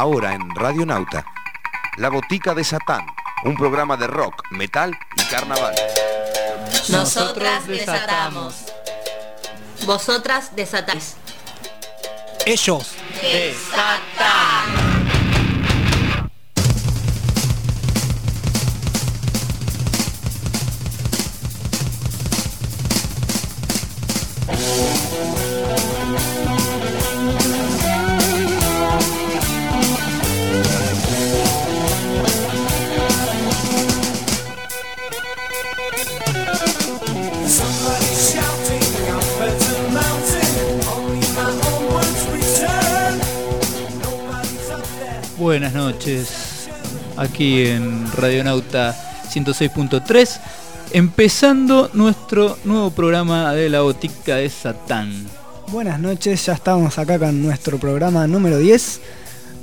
ahora en Radio Nauta. La Botica de Satán, un programa de rock, metal y carnaval. Nosotras desatamos. Vosotras desatáis. Ellos Desatan. Buenas noches, aquí en Radionauta 106.3, empezando nuestro nuevo programa de la botica de Satán. Buenas noches, ya estamos acá con nuestro programa número 10,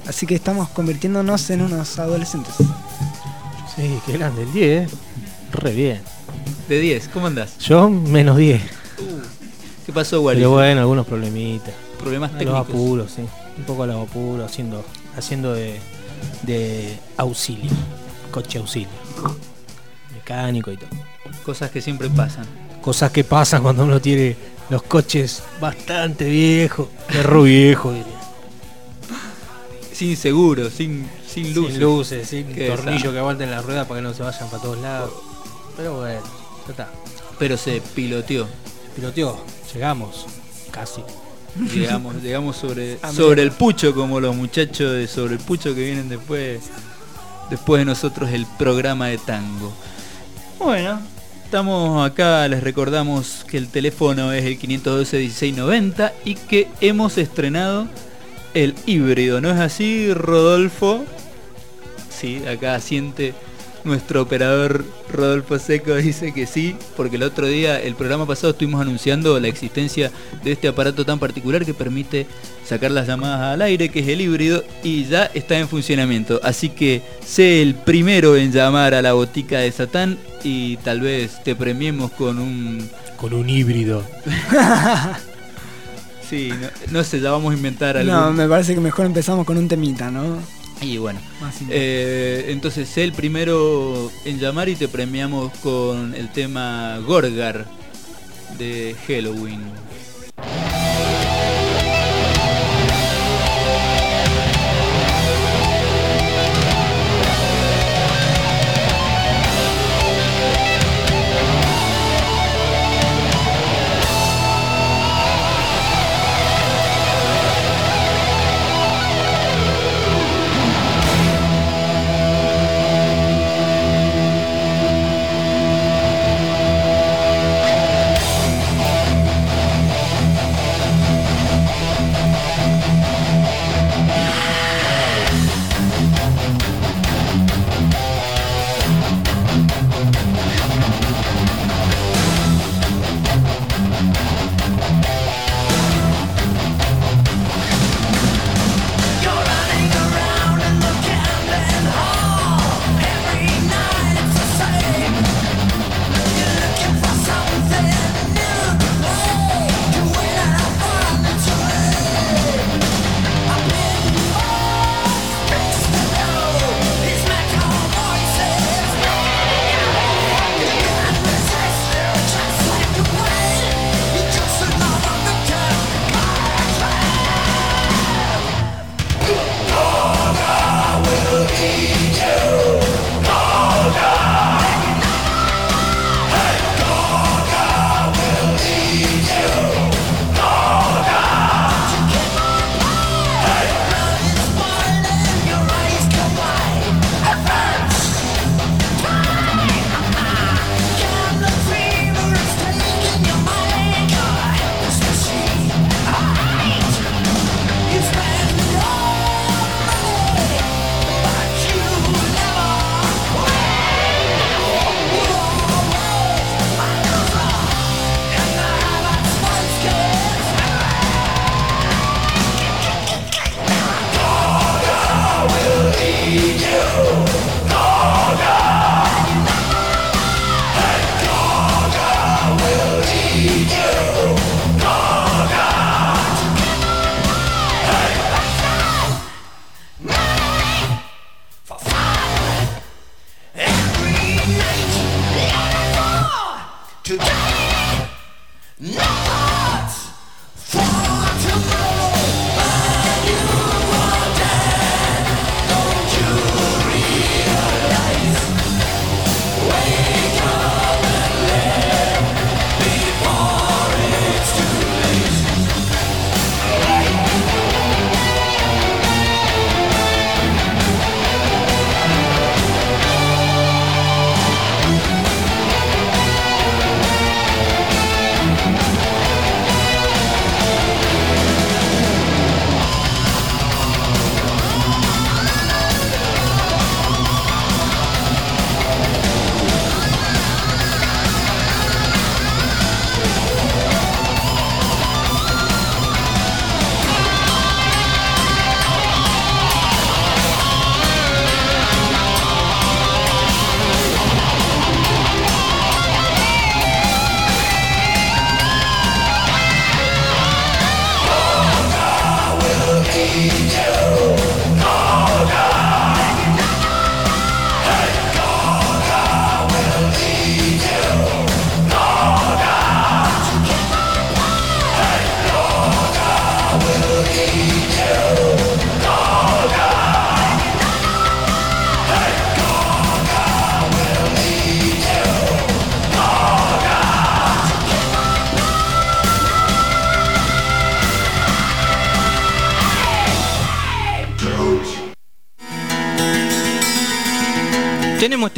así que estamos convirtiéndonos en unos adolescentes. Sí, qué grande el 10. Re bien. De 10, ¿cómo andás? Yo menos 10. ¿Qué pasó, Wally? Pero bueno, algunos problemitas. Problemas A los técnicos. apuros, sí. Un poco a los apuros, haciendo, haciendo de, de auxilio. Coche auxilio. Mecánico y todo. Cosas que siempre pasan. Cosas que pasan cuando uno tiene los coches bastante viejos. Perro viejo, diría. Sin seguro, sin, sin luces. Sin luces, sin Qué tornillo desastre. que aguanten la rueda para que no se vayan para todos lados. Pero bueno, ya está. Pero se piloteó. Piloteó, llegamos. Casi. Llegamos, llegamos sobre, Ah, sobre el pucho, como los muchachos de sobre el pucho que vienen después, después de nosotros el programa de tango. Bueno, estamos acá, les recordamos que el teléfono es el 512-1690 y que hemos estrenado el híbrido, ¿no es así, Rodolfo? Sí, acá siente nuestro operador Rodolfo Seco dice que sí, porque el otro día, el programa pasado, estuvimos anunciando la existencia de este aparato tan particular que permite sacar las llamadas al aire, que es el híbrido, y ya está en funcionamiento. Así que sé el primero en llamar a la botica de Satán y tal vez te premiemos con un... Con un híbrido. Sí, no, no sé, ya vamos a inventar algo. No, me parece que mejor empezamos con un temita, ¿no? Y bueno, eh, entonces sé el primero en llamar y te premiamos con el tema Gorgar de Halloween.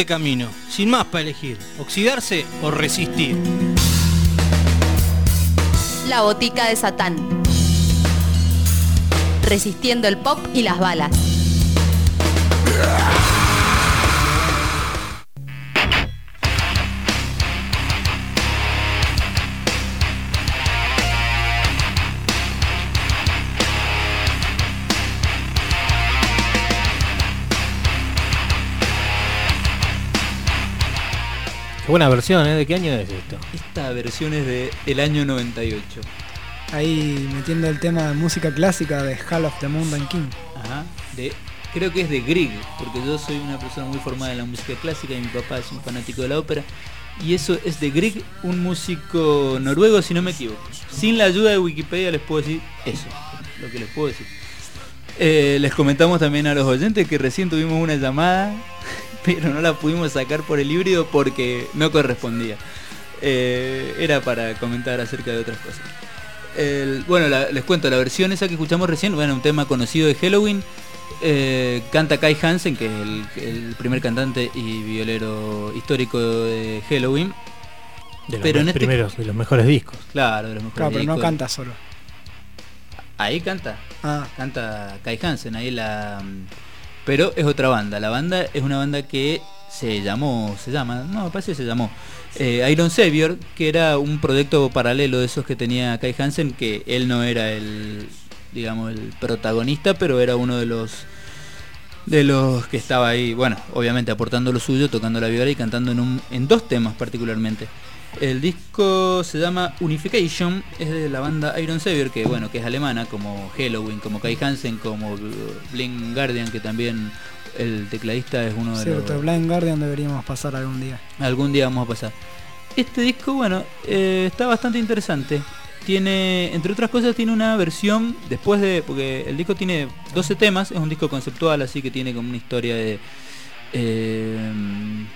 Camino, sin más para elegir, oxidarse o resistir. La botica de Satán. Resistiendo el pop y las balas. Qué buena versión, ¿eh? ¿De qué año es esto? Esta versión es de el año 98. Ahí metiendo el tema de música clásica de Hall of the Mountain King. Ajá. De, creo que es de Grieg, porque yo soy una persona muy formada en la música clásica y mi papá es un fanático de la ópera. Y eso es de Grieg, un músico noruego, si no me equivoco. Sin la ayuda de Wikipedia les puedo decir eso, lo que les puedo decir. Eh, les comentamos también a los oyentes que recién tuvimos una llamada, pero no la pudimos sacar por el híbrido porque no correspondía. Eh, era para comentar acerca de otras cosas. El- bueno, la- les cuento, la versión esa que escuchamos recién, bueno, un tema conocido de Halloween, eh, canta Kai Hansen, que es el, el primer cantante y violero histórico de Halloween. De los Pero en este- primeros, de los mejores discos. Claro, de los mejores Claro, pero no canta solo. Ahí canta, Ah, canta Kai Hansen, ahí la... Pero es otra banda, la banda es una banda que se llamó, se llama, no, me parece que se llamó eh, Iron Savior, que era un proyecto paralelo de esos que tenía Kai Hansen, que él no era el, digamos, el protagonista, pero era uno de los de los que estaba ahí, bueno, obviamente aportando lo suyo, tocando la viola y cantando en, un, en dos temas particularmente. El disco se llama Unification, es de la banda Iron Savior, que bueno, que es alemana, como Halloween, como Kai Hansen, como Blind Guardian, que también el tecladista es uno de los... cierto, Blind Guardian deberíamos pasar algún día. Algún día vamos a pasar. Este disco, bueno, eh, está bastante interesante. Tiene, entre otras cosas, tiene una versión después de. Porque el disco tiene 12 temas, es un disco conceptual, así que tiene como una historia de. eh,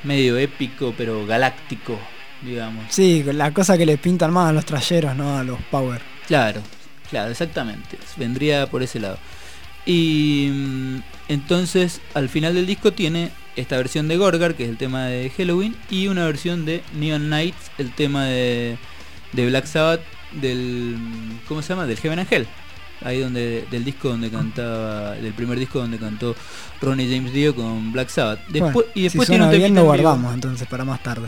medio épico, pero galáctico, digamos. Sí, la cosa que le pintan más a los trayeros, no a los Power. Claro, claro, exactamente. Vendría por ese lado. Y mm, entonces al final del disco tiene esta versión de Gorgar, que es el tema de Halloween, y una versión de Neon Nights, el tema de, de Black Sabbath, del ¿cómo se llama? Del Heaven and Hell. Ahí donde del disco donde cantaba, del primer disco donde cantó Ronnie James Dio con Black Sabbath. Después, Bueno, y después si tiene un bien lo guardamos entonces para más tarde.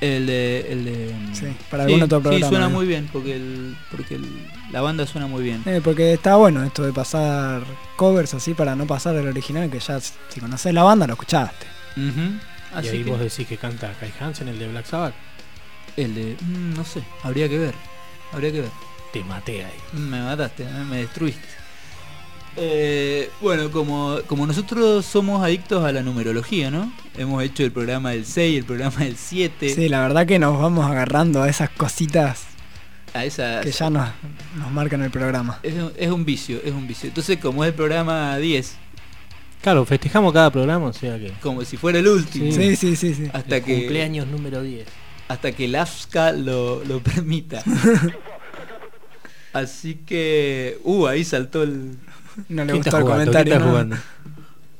El de, el de Sí, para algún otro Sí, programa, suena ¿eh? muy bien porque el, porque el- la banda suena muy bien. Eh, porque está bueno esto de pasar covers así para no pasar el original, que ya si conoces la banda lo escuchaste. Y Así ahí que vos decís que canta Kai Hansen, el de Black Sabbath. el de mm, no sé, habría que ver. Habría que ver. Te maté ahí. Me mataste, ¿eh? me destruiste. Eh, bueno, como, como nosotros somos adictos a la numerología, ¿no? Hemos hecho el programa del 6, el programa del 7, Sí, la verdad que nos vamos agarrando a esas cositas a esa que ya nos, nos marcan el programa. es, un- es un vicio, es un vicio. Entonces, como es el programa 10, Claro, festejamos cada programa, o sea que. como si fuera el último, Sí, sí, sí, sí. hasta el que Cumpleaños número 10. hasta que el AFSCA lo, lo permita. Así que, uh, ahí saltó el, No le ¿Quién está gustó el jugando? comentario.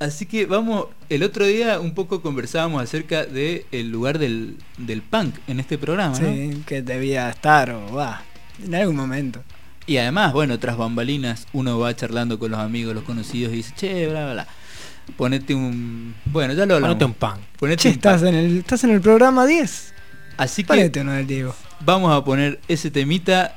Así que vamos, el otro día un poco conversábamos acerca del lugar del, del punk en este programa, ¿no? Sí, que debía estar o va, en algún momento. Y además, bueno, tras bambalinas, uno va charlando con los amigos, los conocidos y dice, che, bla, bla, bla. Ponete un... Bueno, ya lo hablamos. Ponete un. Ponete Che, un estás punk. en el, estás en el programa 10. Así que Ponete uno del Diego. vamos a poner ese temita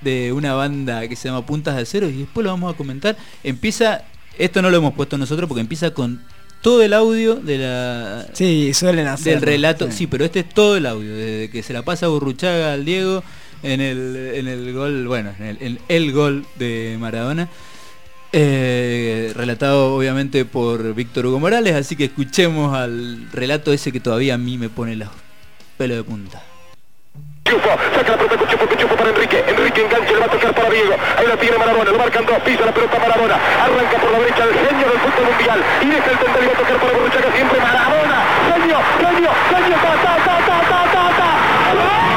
de una banda que se llama Puntas de Acero y después lo vamos a comentar. Empieza, esto no lo hemos puesto nosotros porque empieza con todo el audio de la, Sí, suelen hacer. del relato, sí. pero este es todo el audio, desde que se la pasa Burruchaga al Diego en el, en el gol, bueno, en el, en el gol de Maradona, eh, relatado obviamente por Víctor Hugo Morales, así que escuchemos al relato ese que todavía a mí me pone los pelos de punta. Chufo, saca la pelota Cuchufo, Cuchufo para Enrique, Enrique engancha, le va a tocar para Diego, ahí la tiene Maradona, lo marcan dos, pisa la pelota Maradona, arranca por la derecha el genio del fútbol mundial, y deja el tender y va a tocar para Borruchaga siempre. Maradona, genio, genio, genio, ta, ta, ta, ta, ta, ta, ta,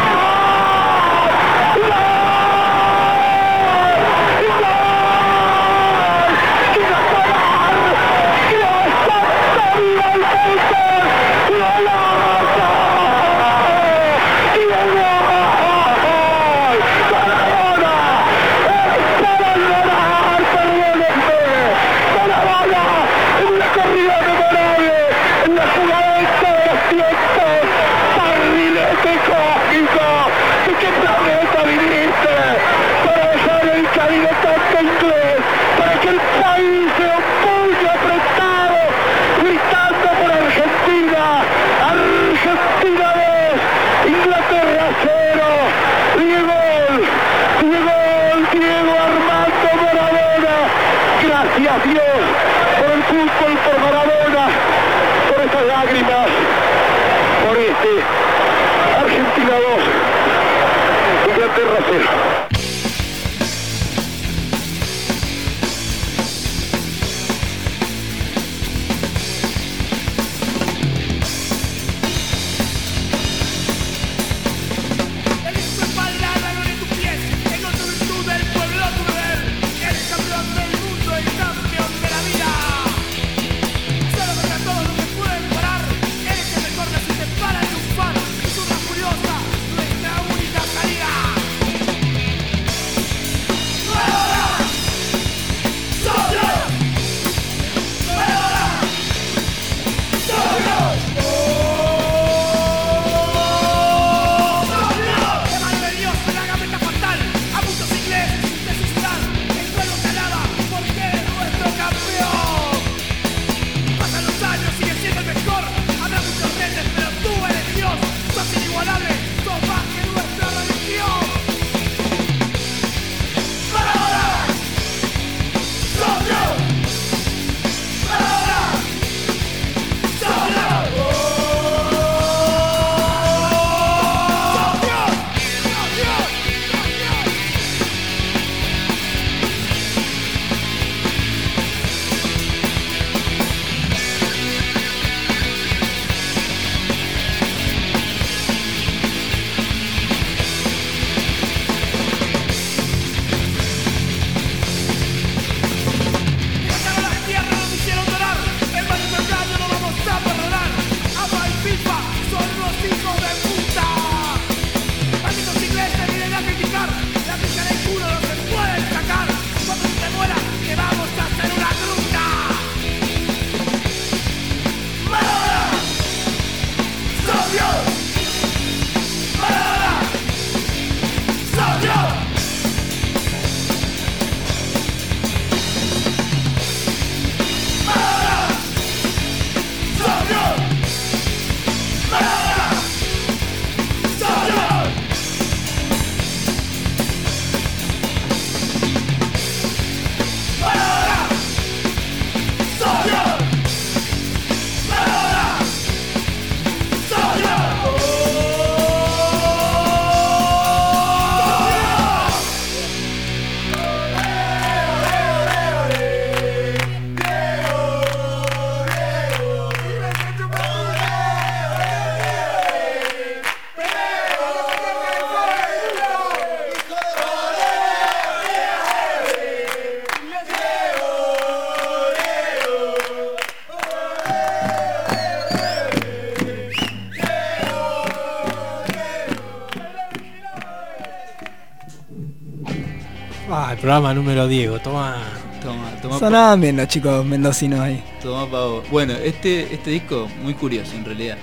programa número Diego, toma. Toma, toma, Sonaban bien los chicos mendocinos ahí. toma pa' vos. Bueno, este, este disco, muy curioso en realidad.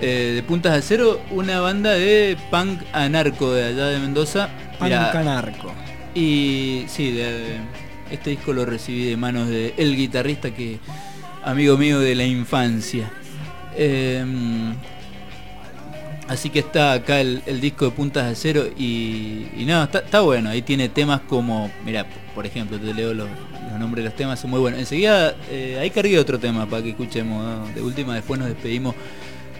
Eh, de Puntas de Acero, una banda de punk anarco de allá de Mendoza. Mirá, Pancanarco. Y sí, de- este disco lo recibí de manos de el guitarrista que amigo mío de la infancia. Eh, así que está acá el, el disco de Puntas de Acero y, y no, está, está bueno. Ahí tiene temas como, mira, por ejemplo, te leo los, los nombres de los temas, son muy buenos. Enseguida, eh, ahí cargué otro tema para que escuchemos. ¿no? De última, después nos despedimos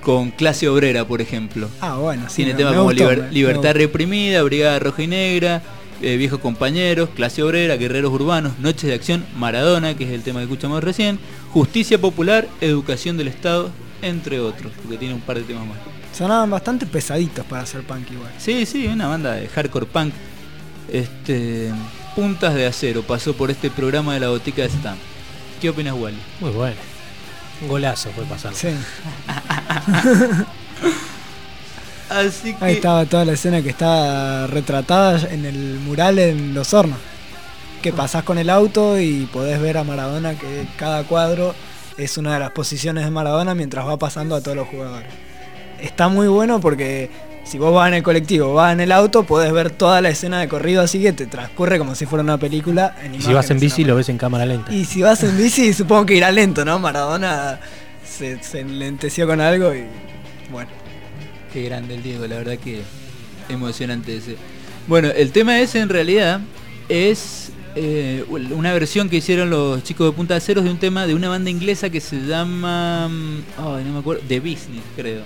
con Clase Obrera, por ejemplo. Ah, bueno, sí. Tiene me- temas me como gustó, Liber- me- Libertad Reprimida, Brigada Roja y Negra, eh, Viejos Compañeros, Clase Obrera, Guerreros Urbanos, Noches de Acción, Maradona, que es el tema que escuchamos recién, Justicia Popular, Educación del Estado, entre otros, porque tiene un par de temas más. Sonaban bastante pesaditos para hacer punk igual. Sí, sí, una banda de hardcore punk. Este, Puntas de Acero pasó por este programa de la botica de Stam. ¿Qué opinas, Wally? Muy bueno. Un golazo fue pasar. Sí. Así que Ahí estaba toda la escena que está retratada en el mural en Los Hornos. Que pasás con el auto y podés ver a Maradona que cada cuadro es una de las posiciones de Maradona mientras va pasando a todos los jugadores. Está muy bueno porque si vos vas en el colectivo, vas en el auto, podés ver toda la escena de corrido así que te transcurre como si fuera una película. En Y si vas en bici lo ves en cámara lenta. Y si vas en bici, supongo que irá lento, ¿no? Maradona se, se enlenteció con algo y bueno. Qué grande el Diego, la verdad que emocionante ese. Bueno, el tema ese en realidad es eh, una versión que hicieron los chicos de Punta de Ceros de un tema de una banda inglesa que se llama, mm, ay, no me acuerdo, The Business, creo.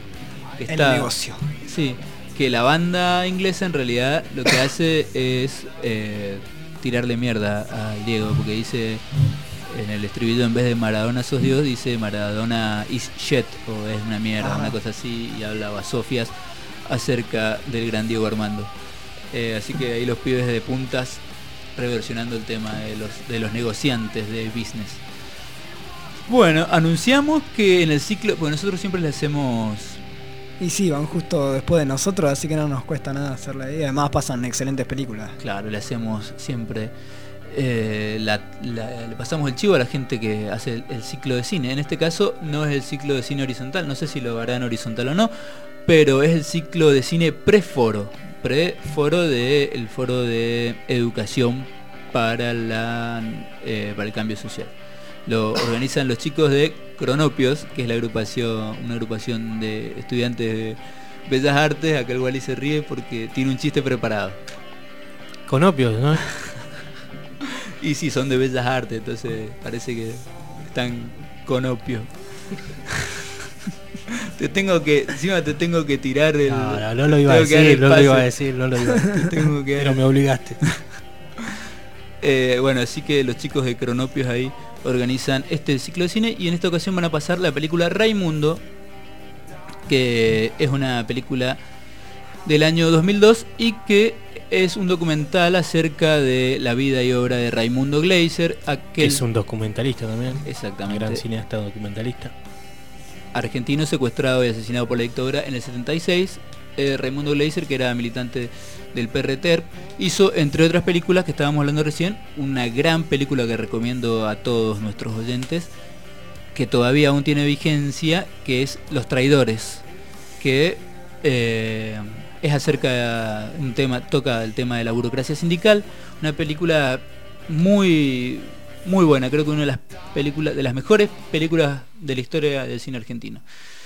Que El negocio. Sí, que la banda inglesa en realidad lo que hace es eh, tirarle mierda al Diego, porque dice en el estribillo en vez de Maradona sos Dios, dice Maradona is shit o es una mierda, Ah. una cosa así, y hablaba Sofias acerca del gran Diego Armando. Eh, así que ahí los pibes de puntas reversionando el tema de los, de los negociantes de business. Bueno, anunciamos que en el ciclo, porque nosotros siempre le hacemos Y sí, van justo después de nosotros, así que no nos cuesta nada hacerla ahí. Además pasan excelentes películas. Claro, le hacemos siempre. eh, la- la- le pasamos el chivo a la gente que hace el, ciclo de cine. En este caso no es el ciclo de cine horizontal, no sé si lo harán horizontal o no, pero es el ciclo de cine preforo. Preforo de el foro de educación para la eh, para el cambio social. Lo organizan los chicos de Cronopios, que es la agrupación, una agrupación de estudiantes de Bellas Artes. Acá el Wally se ríe porque tiene un chiste preparado. Con opios, ¿no? Y sí, son de bellas artes, entonces parece que están con opio. te tengo que, encima te tengo que tirar el. No, no, no lo iba a decir, no lo iba a decir, no lo iba a decir. Te tengo que dar- Pero me obligaste. Eh, bueno, así que los chicos de Cronopios ahí organizan este ciclo de cine y en esta ocasión van a pasar la película Raimundo, que es una película del año 2002 y que es un documental acerca de la vida y obra de Raimundo Gleiser, Que aquel es un documentalista también. exactamente Gran cineasta documentalista. argentino secuestrado y asesinado por la dictadura en el 76. Eh, Raimundo Gleiser, que era militante del PRTER, hizo, entre otras películas que estábamos hablando recién, una gran película que recomiendo a todos nuestros oyentes, que todavía aún tiene vigencia, que es Los Traidores, que eh, es acerca de un tema, toca el tema de la burocracia sindical, una película muy muy buena, creo que una de las películas, de las mejores películas de la historia del cine argentino.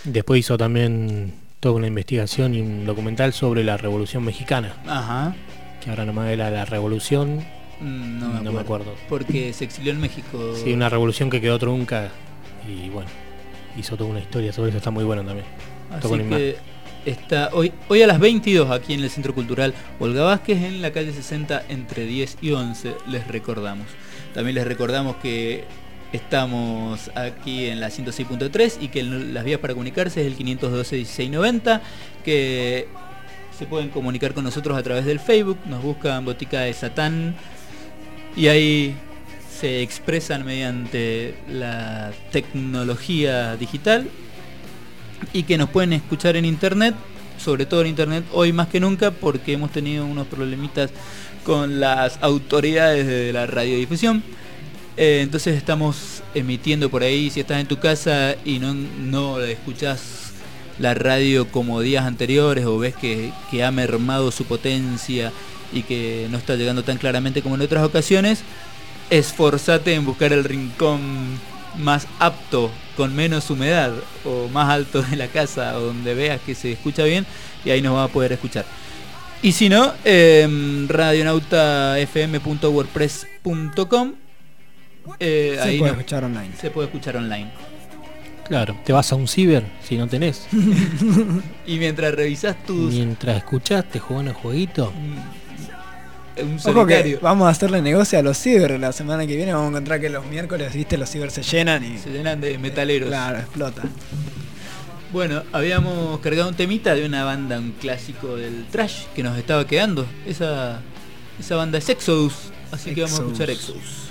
Después hizo también toda una investigación y un documental sobre la Revolución Mexicana. Ajá. Que ahora nomás era la Revolución. Mm, No me, No acuerdo. me acuerdo. Porque se exilió en México. Sí, una revolución que quedó trunca. Y bueno, hizo toda una historia sobre eso. Está muy bueno también. Así que está hoy, hoy a las 22 aquí en el Centro Cultural Olga Vázquez en la calle 60 entre 10 y 11 les recordamos. También les recordamos que estamos aquí en la 106.3 y que las vías para comunicarse es el 512-1690 que se pueden comunicar con nosotros a través del Facebook, nos buscan Botica de Satán y ahí se expresan mediante la tecnología digital y que nos pueden escuchar en internet, sobre todo en internet hoy más que nunca porque hemos tenido unos problemitas con las autoridades de la radiodifusión. Eh, entonces estamos emitiendo por ahí, si estás en tu casa y no, no escuchás la radio como días anteriores o ves que, que ha mermado su potencia y que no está llegando tan claramente como en otras ocasiones, esforzate en buscar el rincón más apto, con menos humedad o más alto de la casa, donde veas que se escucha bien y ahí nos va a poder escuchar. Y si no, eh, radionautafm.wordpress.com eh, Se ahí puede escuchar online. se puede escuchar online. Claro, te vas a un ciber si no tenés. Y mientras revisas tus... Mientras escuchás, te juegan el jueguito. mm, Un Ojo que vamos a hacerle negocio a los ciber la semana que viene. Vamos a encontrar que los miércoles, viste, los ciber se llenan y. Se llenan de metaleros. Claro, explota. Bueno, habíamos cargado un temita de una banda, un clásico del trash que nos estaba quedando. Esa, esa banda es Exodus. Así que vamos a escuchar Exodus.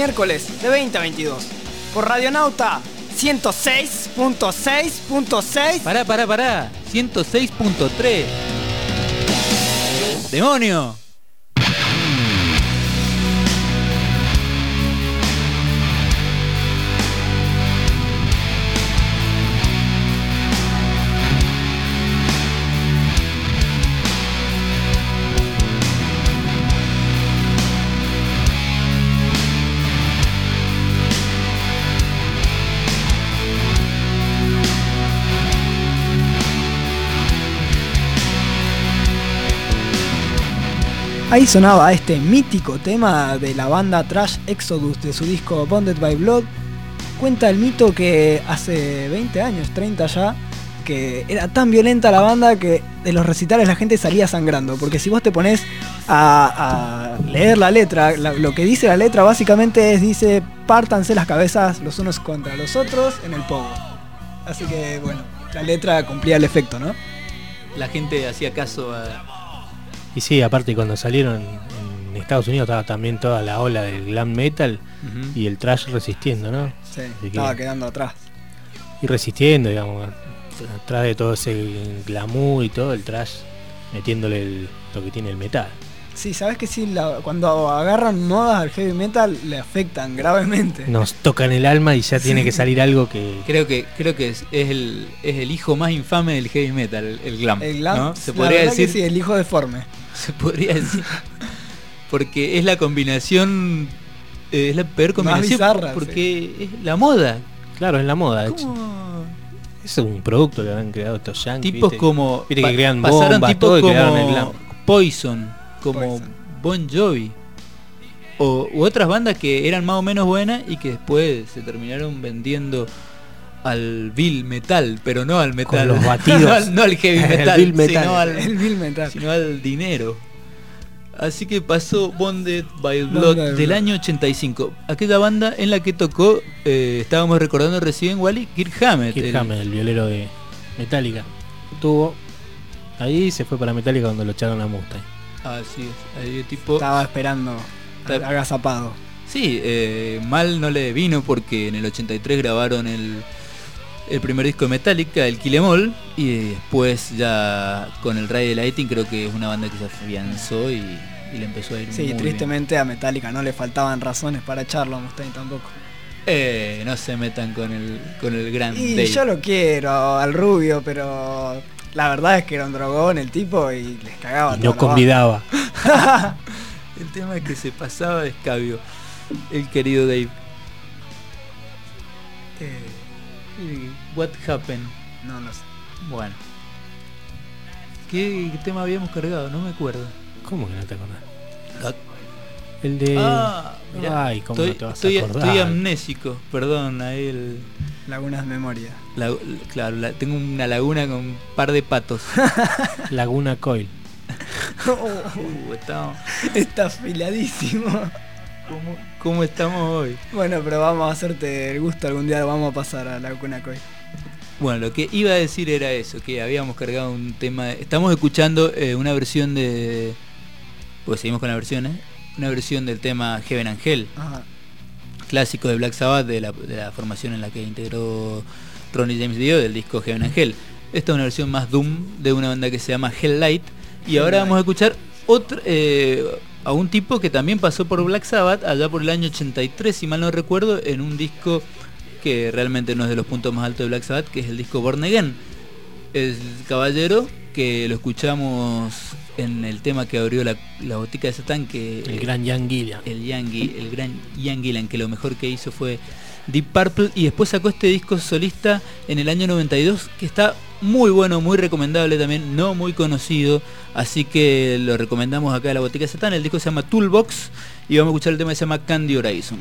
Miércoles de 20 a 22. Por Radionauta 106.6.6. Pará, pará, pará. 106.3. ¡Demonio! Ahí sonaba este mítico tema de la banda Trash Exodus de su disco Bonded by Blood. Cuenta el mito que hace 20 años, 30 ya, que era tan violenta la banda que de los recitales la gente salía sangrando. Porque si vos te pones a, leer la letra, lo que dice la letra básicamente es, dice, pártanse las cabezas los unos contra los otros en el pogo. Así que bueno, la letra cumplía el efecto, ¿no? La gente hacía caso a. Y sí, aparte cuando salieron en Estados Unidos estaba también toda la ola del glam metal y el trash resistiendo, ¿no? Sí, que- estaba quedando atrás. Y resistiendo, digamos, atrás de todo ese glamour y todo el trash, metiéndole el- lo que tiene el metal. Sí, sabes que sí, la- cuando agarran modas al heavy metal le afectan gravemente. Nos tocan el alma y ya tiene que salir algo que... Creo que, creo que es, es el, es el hijo más infame del heavy metal, el, el glam. El glam, ¿no? Se la podría verdad que decir. sí, el hijo deforme. Se podría decir. Porque es la combinación. eh, es la peor Más combinación. bizarra, porque es la moda. Claro, es la moda. Es un producto que han creado estos yankees. Tipos ¿viste? como. Viste que crean pasaron bombas, tipos todo como el. Poison, como Poison. Bon Jovi. O, u otras bandas que eran más o menos buenas y que después se terminaron vendiendo al Bill Metal, pero no al metal. los batidos. no, al, no al heavy El metal, Metal. sino al, El Bill Metal. sino al dinero. Así que pasó Bonded by Blood by del Blood. año 85. Aquella banda en la que tocó, eh, estábamos recordando recién Wally, Kirk Hammett. Kirk el- Hammett, el violero de Metallica. Tuvo. Ahí se fue para Metallica cuando lo echaron a Mustang. Así es, ahí tipo... Estaba esperando Está- agazapado. Sí, eh, mal no le vino porque en el 83 grabaron el, el primer disco de Metallica, el Kill Em All, y después ya con el Ray de Lighting creo que es una banda que se afianzó y, y le empezó a ir Sí, muy tristemente a Metallica no le faltaban razones para echarlo a Mustaine tampoco. Eh, no se metan con el, con el gran Y Dave. yo lo quiero al rubio, pero la verdad es que era un drogón el tipo y les cagaba Y no convidaba. El tema es que se pasaba de escabio el querido Dave. Eh, what happened? No lo sé. Bueno. ¿Qué, qué tema habíamos cargado? No me acuerdo. ¿Cómo que no te acordás? La- El de. Ah, mirá, Ay, ¿cómo estoy, no te vas estoy- a acordar? estoy amnésico, perdón, ahí el, Lagunas de memoria. la- claro, la- tengo una laguna con un par de patos. Laguna Coil. Uh, estamos- Está afiladísimo. ¿cómo, cómo estamos hoy? Bueno, pero vamos a hacerte el gusto algún día, vamos a pasar a la cuna Coy. Bueno, lo que iba a decir era eso, que habíamos cargado un tema. Estamos escuchando eh, una versión de. Pues seguimos con la versión, ¿eh? Una versión del tema Heaven Angel, Ajá. clásico de Black Sabbath, de la, de la formación en la que integró Ronnie James Dio, del disco Heaven Angel. Esta es una versión más Doom de una banda que se llama Hell Light. Y ahora vamos a escuchar otro, eh, a un tipo que también pasó por Black Sabbath allá por el año 83, si mal no recuerdo, en un disco que realmente no es de los puntos más altos de Black Sabbath, que es el disco Born Again. El caballero que lo escuchamos en el tema que abrió la, la botica de Satán, que El gran Jan Gillian. el Yankee, el gran Ian Gillan, que lo mejor que hizo fue Deep Purple y después sacó este disco solista en el año 92 que está muy bueno, muy recomendable también, no muy conocido, así que lo recomendamos acá a la botica de Satán. El disco se llama Toolbox y vamos a escuchar el tema que se llama Candy Horizon.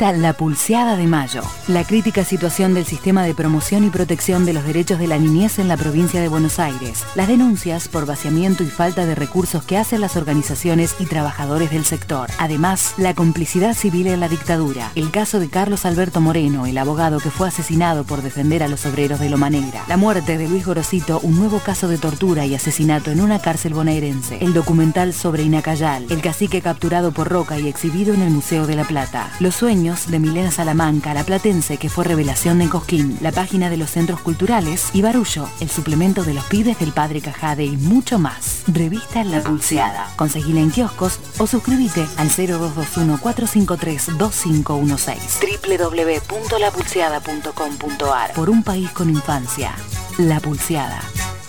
La Pulseada de Mayo, la crítica situación del sistema de promoción y protección de los derechos de la niñez en la provincia de Buenos Aires, las denuncias por vaciamiento y falta de recursos que hacen las organizaciones y trabajadores del sector. Además, la complicidad civil en la dictadura, el caso de Carlos Alberto Moreno, el abogado que fue asesinado por defender a los obreros de Loma Negra, la muerte de Luis Gorosito, un nuevo caso de tortura y asesinato en una cárcel bonaerense, el documental sobre Inacayal, el cacique capturado por Roca y exhibido en el Museo de la Plata, los sueños de Milena Salamanca, la platense que fue revelación de Cosquín, la página de los centros culturales y Barullo, el suplemento de los pibes del padre Cajade y mucho más. Revista La Pulseada. Conseguila en kioscos o suscríbete al 0221-453-2516. www.lapulseada.com.ar Por un país con infancia. La Pulseada.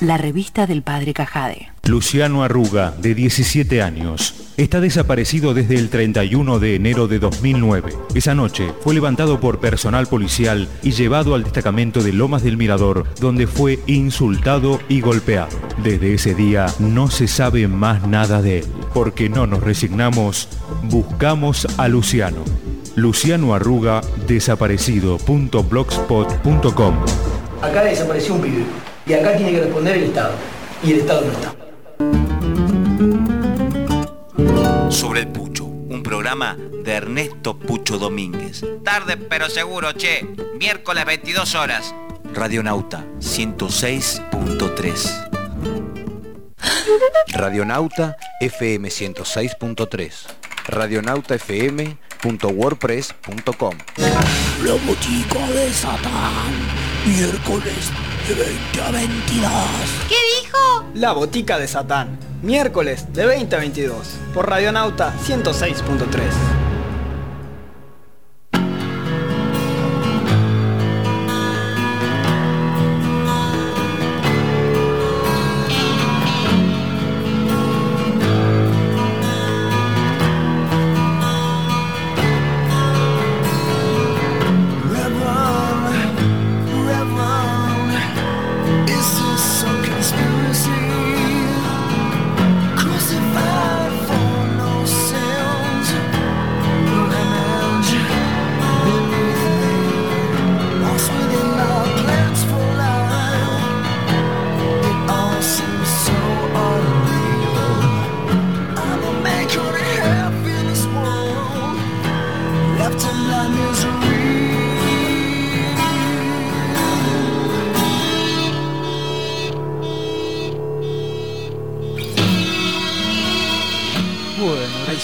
La revista del padre Cajade. Luciano Arruga, de 17 años, está desaparecido desde el 31 de enero de 2009. Esa noche fue levantado por personal policial y llevado al destacamento de Lomas del Mirador, donde fue insultado y golpeado. Desde ese día no se sabe más nada de él. Porque no nos resignamos, buscamos a Luciano. Luciano Arruga, desaparecido.blogspot.com. Acá desapareció un pibe. Y acá tiene que responder el Estado. Y el Estado no está. Sobre el Pucho, un programa de Ernesto Pucho Domínguez. Tarde pero seguro, che. Miércoles 22 horas. Radionauta 106.3. Radionauta FM 106.3. Radionautafm.wordpress.com. La botica de Satán. Miércoles de 20 a 22. ¿Qué dijo? La Botica de Satán. Miércoles de 20 a 22. Por Radionauta 106.3.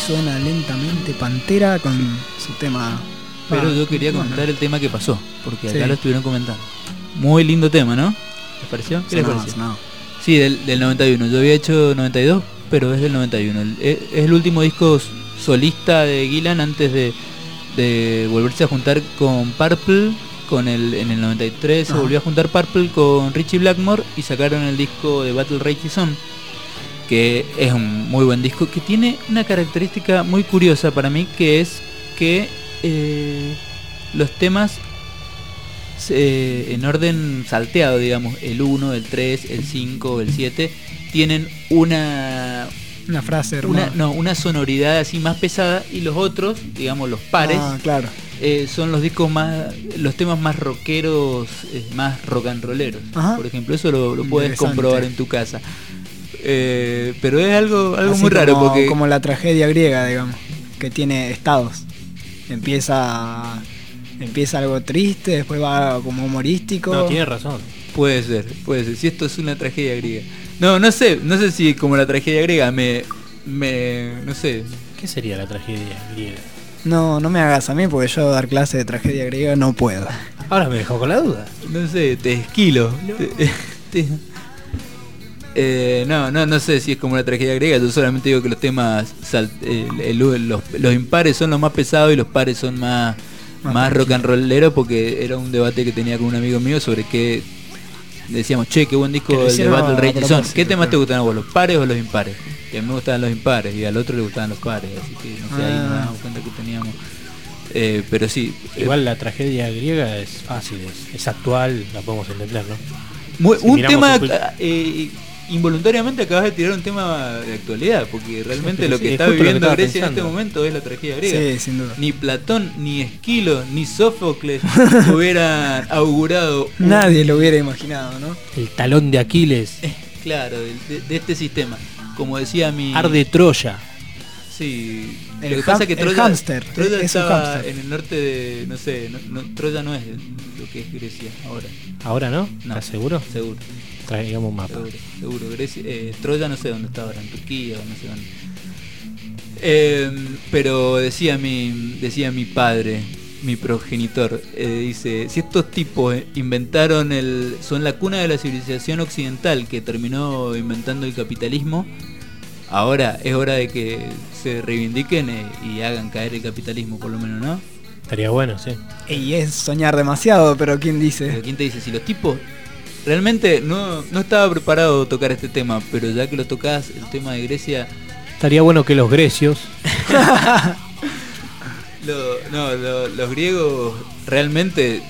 suena lentamente Pantera con su tema. pero Ah, yo quería bueno. comentar el tema que pasó, porque acá Sí. lo estuvieron comentando. Muy lindo tema, ¿no? ¿Les pareció? ¿Qué les Sonaba, pareció? sonaba. Sí, del, del 91. Yo había hecho 92, pero es del 91. El- Es, es el último disco solista de Gillan antes de, de volverse a juntar con Purple. Con el, en el 93 se Ajá. volvió a juntar Purple con Richie Blackmore y sacaron el disco de Battle Rage Zone que es un muy buen disco, que tiene una característica muy curiosa para mí, que es que eh, los temas eh, en orden salteado, digamos, el 1, el 3, el 5, el 7, tienen una, Una frase una, no, una sonoridad así más pesada y los otros, digamos, los pares, Ah, claro. eh, son los discos más, los temas más rockeros, más rock and rolleros. Ajá. Por ejemplo, eso lo, lo puedes comprobar en tu casa. Eh, pero es algo, algo Así muy raro como, porque como la tragedia griega, digamos, que tiene estados. Empieza empieza algo triste, después va como humorístico. No, tiene razón. puede ser, puede ser. Si esto es una tragedia griega. No, no sé, no sé si como la tragedia griega me, me, no sé. ¿Qué sería la tragedia griega? No, no me hagas a mí porque yo dar clase de tragedia griega no puedo. Ahora me dejó con la duda. No sé, te esquilo. Te- te- Eh, no, no, no sé si es como una tragedia griega. Yo solamente digo que los temas, sal- el- el- los, los impares son los más pesados y los pares son más, Más más rock and rollero porque era un debate que tenía con un amigo mío sobre qué decíamos, che, qué buen disco Que el de Battle Rage propósito, ¿Qué temas te gustan a vos, los pares o los impares? Y a mí me gustaban los impares y al otro le gustaban los pares, así que no sé, ahí nos Ah. damos cuenta que teníamos. Eh, pero sí, eh, Igual la tragedia griega es fácil, es, es actual, la podemos entender, ¿no? Muy- Si un tema un eh, involuntariamente acabas de tirar un tema de actualidad, porque realmente Sí, lo sí, que es está que viviendo estaba Grecia en este momento es la tragedia griega. Sí, sin duda. Ni Platón, ni Esquilo, ni Sófocles hubieran augurado un- Nadie lo hubiera imaginado, ¿no? El talón de Aquiles. Claro, de, este sistema. Como decía mi... Arde Troya. Sí, El lo que pasa es que Troya, hámster, Troya es estaba en el norte de, no sé, no, no- Troya no es lo que es Grecia ahora. ¿Ahora no? No. ¿Estás seguro? Seguro, Traigamos un mapa. seguro, seguro. Grecia, eh, Troya no sé dónde está ahora, en Turquía o no sé dónde. Eh, pero decía mi, decía mi padre, mi progenitor, eh, dice, si estos tipos eh, inventaron el, son la cuna de la civilización occidental que terminó inventando el capitalismo, ahora es hora de que se reivindiquen eh, y hagan caer el capitalismo por lo menos, ¿no? Estaría bueno, sí. Y es soñar demasiado, pero ¿quién Pero dice? ¿quién te dice? Si los tipos realmente no, no estaba preparado tocar este tema, pero ya que lo tocas, el tema de Grecia, Estaría bueno que los grecios lo- no, lo- los griegos realmente,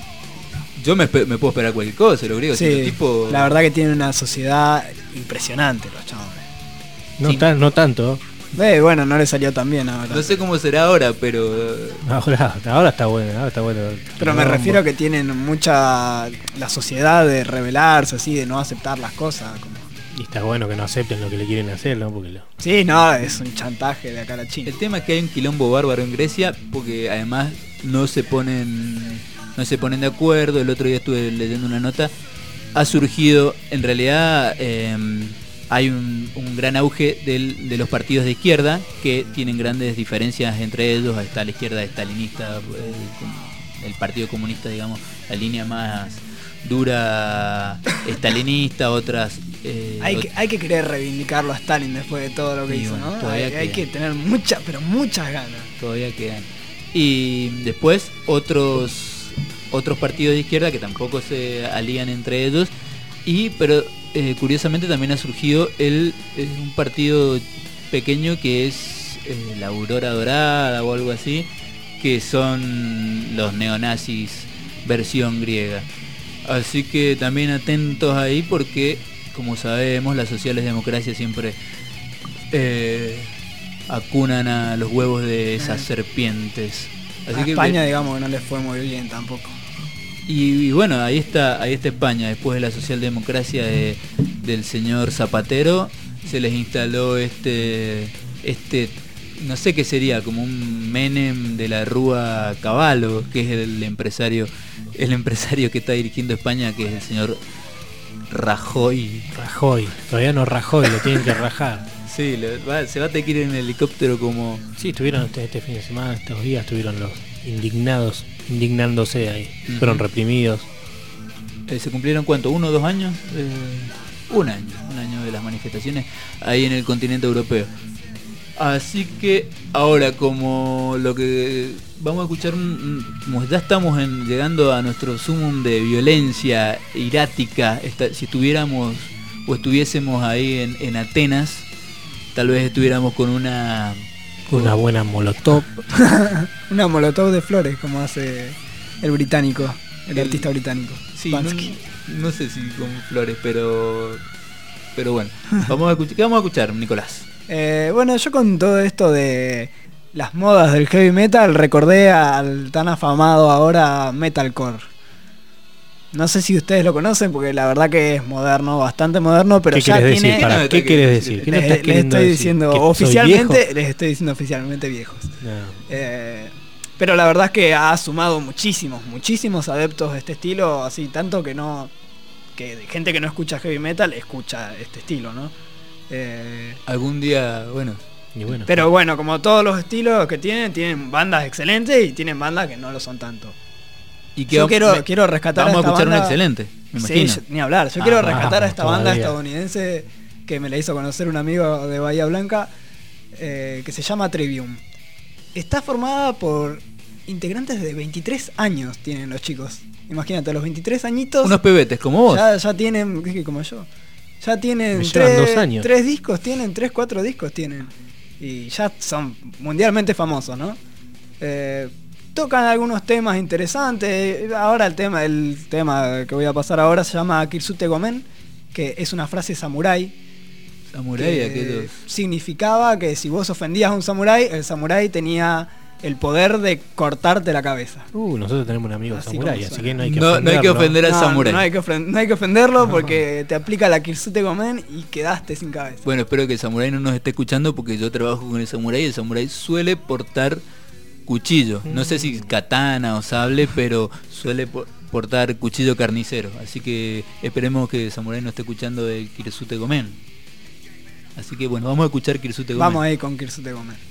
yo me, puedo esperar cualquier cosa, los griegos, Sí, la verdad que tienen una sociedad impresionante los chavos. no, Sí. tan- no tanto. Eh, bueno, no le salió tan bien ahora. no sé cómo será ahora, pero Ahora, ahora está bueno, ahora está bueno. Pero me refiero a que tienen mucha la sociedad de rebelarse así, de no aceptar las cosas. como- Y está bueno que no acepten lo que le quieren hacer, ¿no? Porque lo- Sí, no, es un chantaje de acá a la China. el tema es que hay un quilombo bárbaro en Grecia, porque además no se ponen, no se ponen de acuerdo, el otro día estuve leyendo una nota, ha surgido, en realidad eh, hay un, un gran auge del- de los partidos de izquierda que tienen grandes diferencias entre ellos, ahí está la izquierda estalinista, eh, el Partido Comunista, digamos, la línea más dura estalinista, otras... eh, Hay que, hay que querer reivindicarlo a Stalin después de todo lo que hizo, bueno, ¿no? Hay, hay que tener muchas, pero muchas ganas. todavía quedan. Y después otros otros partidos de izquierda que tampoco se alían entre ellos. Y pero eh, curiosamente también ha surgido el eh, un partido pequeño que es eh, la Aurora Dorada o algo así, que son los neonazis versión griega. Así que también atentos ahí porque, como sabemos, las sociales democracias siempre acunan a los huevos de esas serpientes. Así a que España, digamos, que no les fue muy bien tampoco. Y, y bueno, ahí está, ahí está España, después de la socialdemocracia de- del señor Zapatero, se les instaló este, este, no sé qué sería, como un Menem de la Rúa Caballo, que es el empresario, el empresario que está dirigiendo España, que es el señor Rajoy. Rajoy. Todavía no Rajoy, lo tienen que rajar. Sí, va- se va a tener que ir en helicóptero como Sí, estuvieron este, este fin de semana, estos días, estuvieron los indignados, indignándose ahí. Fueron reprimidos. Eh, ¿Se cumplieron cuánto? ¿Uno o dos años? Eh, un año, un año de las manifestaciones ahí en el continente europeo. Así que ahora como lo que vamos a escuchar, un- un- como ya estamos en- llegando a nuestro sumum de violencia irática, esta- si estuviéramos o estuviésemos ahí en, en Atenas, tal vez estuviéramos con una... Una buena molotov. Una molotov de flores, como hace el británico, el, El- artista británico. Sí, no sé si con flores, pero... Pero bueno, vamos a escuchar, ¿qué vamos a escuchar, Nicolás? Eh, bueno, yo con todo esto de las modas del heavy metal recordé al tan afamado ahora metalcore. No sé si ustedes lo conocen porque la verdad que es moderno, bastante moderno, pero ¿Qué ya querés tiene... decir? Para, ¿Qué querés decir? ¿Qué nos les, estoy decir? diciendo ¿Que soy oficialmente, viejo? les estoy diciendo oficialmente viejos. No. Eh, pero la verdad es que ha sumado muchísimos, muchísimos adeptos de este estilo, así tanto que no, que gente que no escucha heavy metal escucha este estilo, ¿no? Eh, Algún día, bueno, Y bueno, pero bueno, como todos los estilos que tienen, tienen bandas excelentes y tienen bandas que no lo son tanto. Y que Yo va- quiero, me- quiero rescatar vamos a a esta escuchar un banda. excelente, me Sí, imagino. yo- ni hablar. Yo Ah, quiero vamos, rescatar a esta banda estadounidense que me la hizo conocer un amigo de Bahía Blanca eh, que se llama Trivium. Está formada por integrantes de 23 años, tienen los chicos. Imagínate, a los 23 añitos Unos pebetes como vos. ya, ya tienen, que como yo, ya tienen Me llevan tres, dos años. tres discos, tienen tres, cuatro discos tienen. Y ya son mundialmente famosos, ¿no? Eh, tocan algunos temas interesantes. Ahora el tema, el tema que voy a pasar ahora se llama Kirsute Gomen, que es una frase samurái Samurái, que aquellos. significaba que si vos ofendías a un samurái, el samurái tenía el poder de cortarte la cabeza. Uh, nosotros tenemos un amigo Así samurái, así que no hay que No- no hay que ofender al No, samurái. No hay que, ofren- no hay que ofenderlo porque te aplica la Kirsute Gomen y quedaste sin cabeza. Bueno, espero que el samurái no nos esté escuchando porque yo trabajo con el samurái y el samurái suele portar cuchillo. No sé si katana o sable, pero suele po- portar cuchillo carnicero. Así que esperemos que el samurái no esté escuchando el Kirsute Gomen. Así que bueno, vamos a escuchar Kirsute Gomen. Vamos ahí con Kirsute Gomen.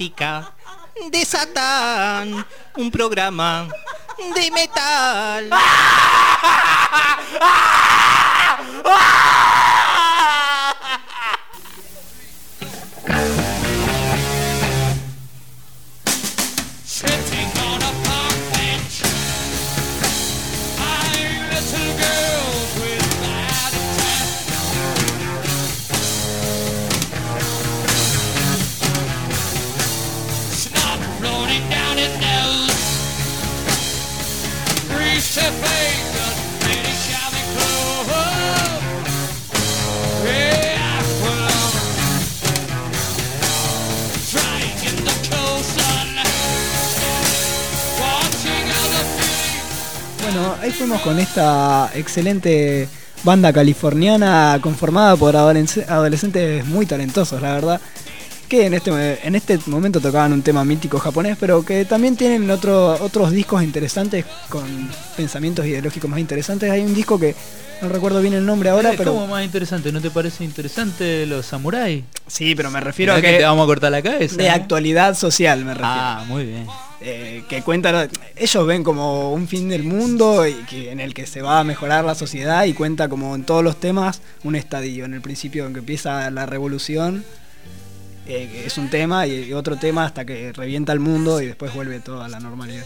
De Satán, un programa de metal. Bueno, ahí fuimos con esta excelente banda californiana conformada por adolesc- adolescentes muy talentosos, la verdad. Que en este, en este momento tocaban un tema mítico japonés, pero que también tienen otro- otros discos interesantes con pensamientos ideológicos más interesantes. Hay un disco que no recuerdo bien el nombre ahora, pero. ¿Cómo más interesante? ¿No te parece interesante los samuráis? Sí, pero me refiero a que. te vamos a cortar la cabeza. de ¿eh? actualidad social, me refiero. Ah, muy bien. eh, que cuentan, ellos ven como un fin del mundo y que, en el que se va a mejorar la sociedad y cuenta como en todos los temas un estadio. En el principio en que empieza la revolución eh, es un tema y otro tema hasta que revienta el mundo y después vuelve todo a la normalidad.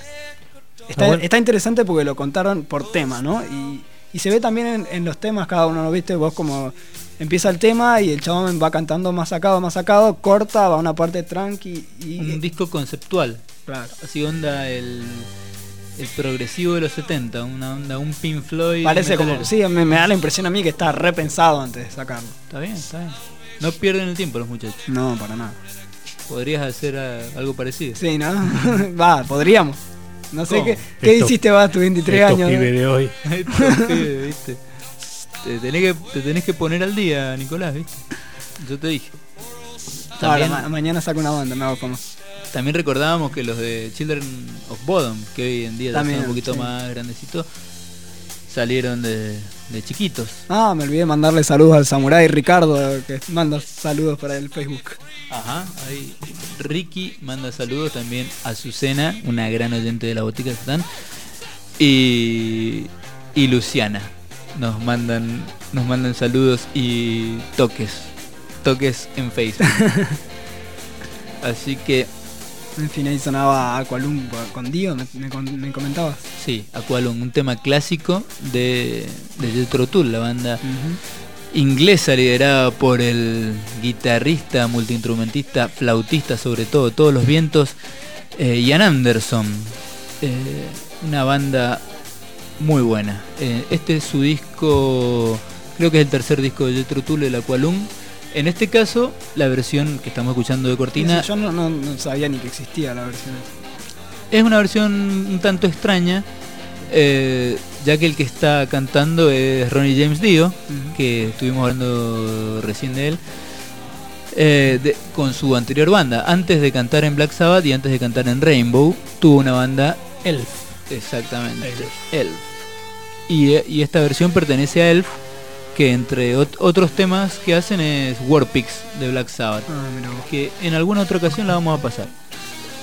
Está, Ah, bueno. está interesante porque lo contaron por tema, ¿no? Y, y se ve también en, en los temas, cada uno lo viste, vos como empieza el tema y el chabón va cantando más sacado, más sacado, corta, va a una parte tranqui y... Un disco conceptual. Claro. Así onda el, el progresivo de los 70, una onda, un Pink Floyd. Parece como, sí, me, me da la impresión a mí que está repensado antes de sacarlo. Está bien, está bien. No pierden el tiempo los muchachos. No, para nada. Podrías hacer eh, algo parecido. Sí, ¿no? Va, podríamos. No sé ¿Cómo? qué, qué hiciste vos a tus 23 Estos años. pibes de hoy. Estos pibes, ¿viste? Te tenés, que, te tenés que poner al día, Nicolás, ¿viste? Yo te dije. Ahora, También, ma- mañana saco una banda, me hago famoso. también recordábamos que los de Children of Bodom, que hoy en día También, son un poquito sí. más grandecitos, salieron de, de chiquitos. Ah, me olvidé mandarle saludos al samurái Ricardo, que manda saludos para el Facebook. Ajá, ahí Ricky manda saludos también a Azucena, una gran oyente de la botica de Satán. Y, y Luciana nos mandan nos mandan saludos y toques. Toques en Facebook. Así que En fin, ahí sonaba Aqualum con Dio, me, me con- me comentabas. sí, Aqualung, un tema clásico de, de Jethro Tull, la banda inglesa liderada por el guitarrista, multiinstrumentista, flautista sobre todo, todos los vientos, eh, Ian Anderson. Eh, una banda muy buena. Eh, este es su disco, creo que es el tercer disco de Jethro Tull, el Aqualung. En este caso, la versión que estamos escuchando de Cortina yo no, no- no sabía ni que existía la versión. es una versión un tanto extraña, eh, ya que el que está cantando es Ronnie James Dio, que estuvimos hablando recién de él, eh, de- con su anterior banda. Antes de cantar en Black Sabbath y antes de cantar en Rainbow, tuvo una banda Elf. Exactamente. Elf. Y, eh, y esta versión pertenece a Elf, que entre ot- otros temas que hacen es Warpix de Black Sabbath, Ah, que en alguna otra ocasión la vamos a pasar.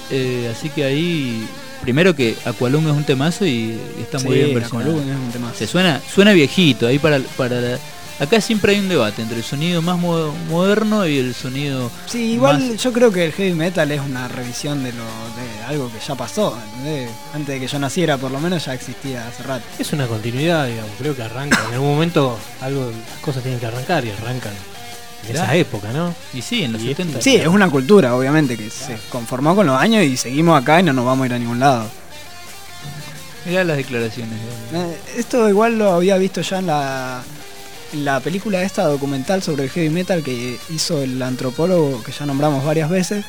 Eh, así que ahí, primero que Aqualung es un temazo y está muy bien versionado. Es un temazo. Se suena, suena viejito, ahí para, para la- acá siempre hay un debate entre el sonido más mo- moderno y el sonido Sí, igual más- yo creo que el heavy metal es una revisión de lo de algo que ya pasó. ¿entendés? Antes de que yo naciera, por lo menos ya existía hace rato. Es una continuidad, digamos. Creo que arranca. En algún momento algo, las cosas tienen que arrancar y arrancan en esa época, ¿no? Y sí, en los Y este- 70. Sí, es una cultura, obviamente, que se conformó con los años y seguimos acá y no nos vamos a ir a ningún lado. Mirá las declaraciones. Eh, Esto igual lo había visto ya en la, la película esta documental sobre el heavy metal que hizo el antropólogo que ya nombramos varias veces,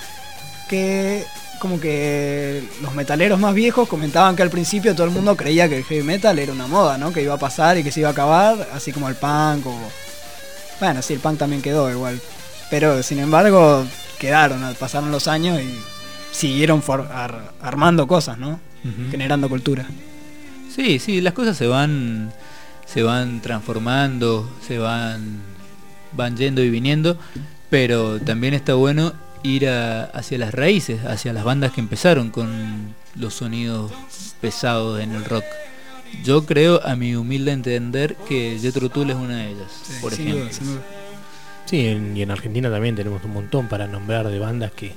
que como que los metaleros más viejos comentaban que al principio todo el mundo creía que el heavy metal era una moda, ¿no? Que iba a pasar y que se iba a acabar, así como el punk o... Bueno, sí, el punk también quedó igual. Pero sin embargo, quedaron, pasaron los años y siguieron for- ar- armando cosas, ¿no? Generando cultura. Sí, sí, las cosas se van se van transformando, se van van yendo y viniendo, pero también está bueno ir a- hacia las raíces, hacia las bandas que empezaron con los sonidos pesados en el rock. Yo creo, a mi humilde entender, que Jethro Tull es una de ellas, por ejemplo. Sí, en- y en Argentina también tenemos un montón para nombrar de bandas que,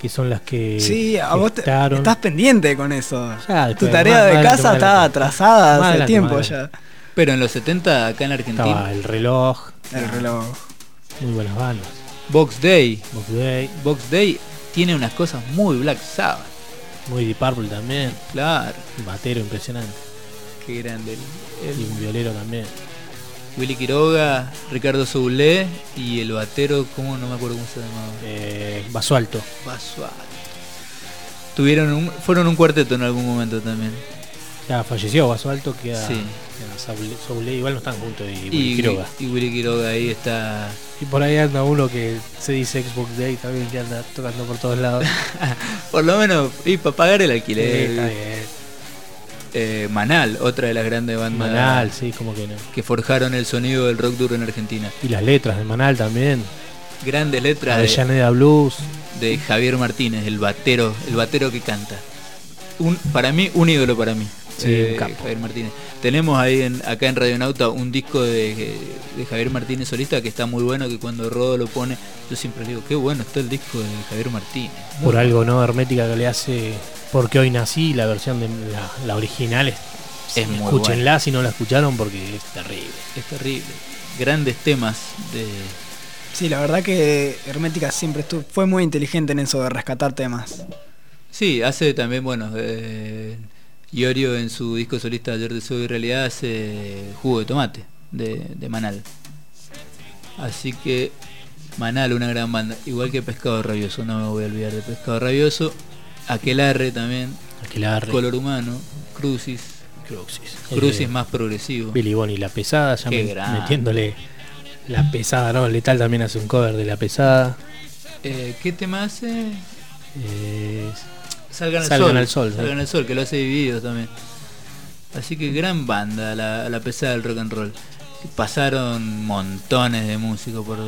que son las que Sí, a vos te- estás pendiente con eso. Ya, tu tarea más- de más casa está atrasada Más hace tiempo ya. Pero en los 70 acá en Argentina, Estaba el reloj, El reloj. muy buenas bandas. Box Day. Box Day, Box Day tiene unas cosas muy Black Sabbath. muy Deep Purple también, Claro, un batero impresionante. qué grande. el- Y un violero también. Willy Quiroga, Ricardo Soulé y el batero, ¿cómo no me acuerdo cómo se llamaba? Eh, Vaso Alto. Basual. Tuvieron un, fueron un cuarteto en algún momento también. Ya falleció Vaso Alto, queda, Sí. Saule- igual no están juntos y, Y, Willy Quiroga. y Willy Quiroga ahí está. Y por ahí anda uno que se dice Xbox Day también que anda tocando por todos lados. Por lo menos, y para pagar el Sí, alquiler. está bien. Eh, Manal, otra de las grandes bandas Manal, sí, como que no. que forjaron el sonido del rock duro en Argentina. Y las letras de Manal también. Grandes letras de, Avellaneda Blues. de Javier Martínez, el batero, el batero que canta. Un, para mí, un ídolo para mí. Sí, eh. Javier Martínez. Tenemos ahí en, acá en Radionauta un disco de, de Javier Martínez solista que está muy bueno, que cuando Rodo lo pone, yo siempre le digo, qué bueno está el disco de Javier Martínez. Por algo no hermética que le hace Porque hoy nací, la versión de la, la original es, Es muy escúchenla si no la escucharon porque es terrible. Es terrible. Grandes temas de... Sí, la verdad que Hermética siempre estuvo, fue muy inteligente en eso de rescatar temas. Sí, hace también, bueno, eh, Iorio en su disco solista Ayer de Soy Realidad hace jugo de tomate de, de Manal. Así que Manal, una gran banda. Igual que Pescado Rabioso, no me voy a olvidar de Pescado Rabioso. Aquelarre también. Aquelarre. Color Humano. Crucis. Crucis. Crucis Eh, más progresivo. Billy Bonnie, La Pesada, ya me- metiéndole La Pesada, ¿no? Letal también hace un cover de La Pesada. Eh, ¿Qué tema hace? Eh, Salgan al Salgan sol. al sol, sí. Salgan al sol, que lo hace dividido también. Así que gran banda, la, la pesada del rock and roll. Pasaron montones de músicos por,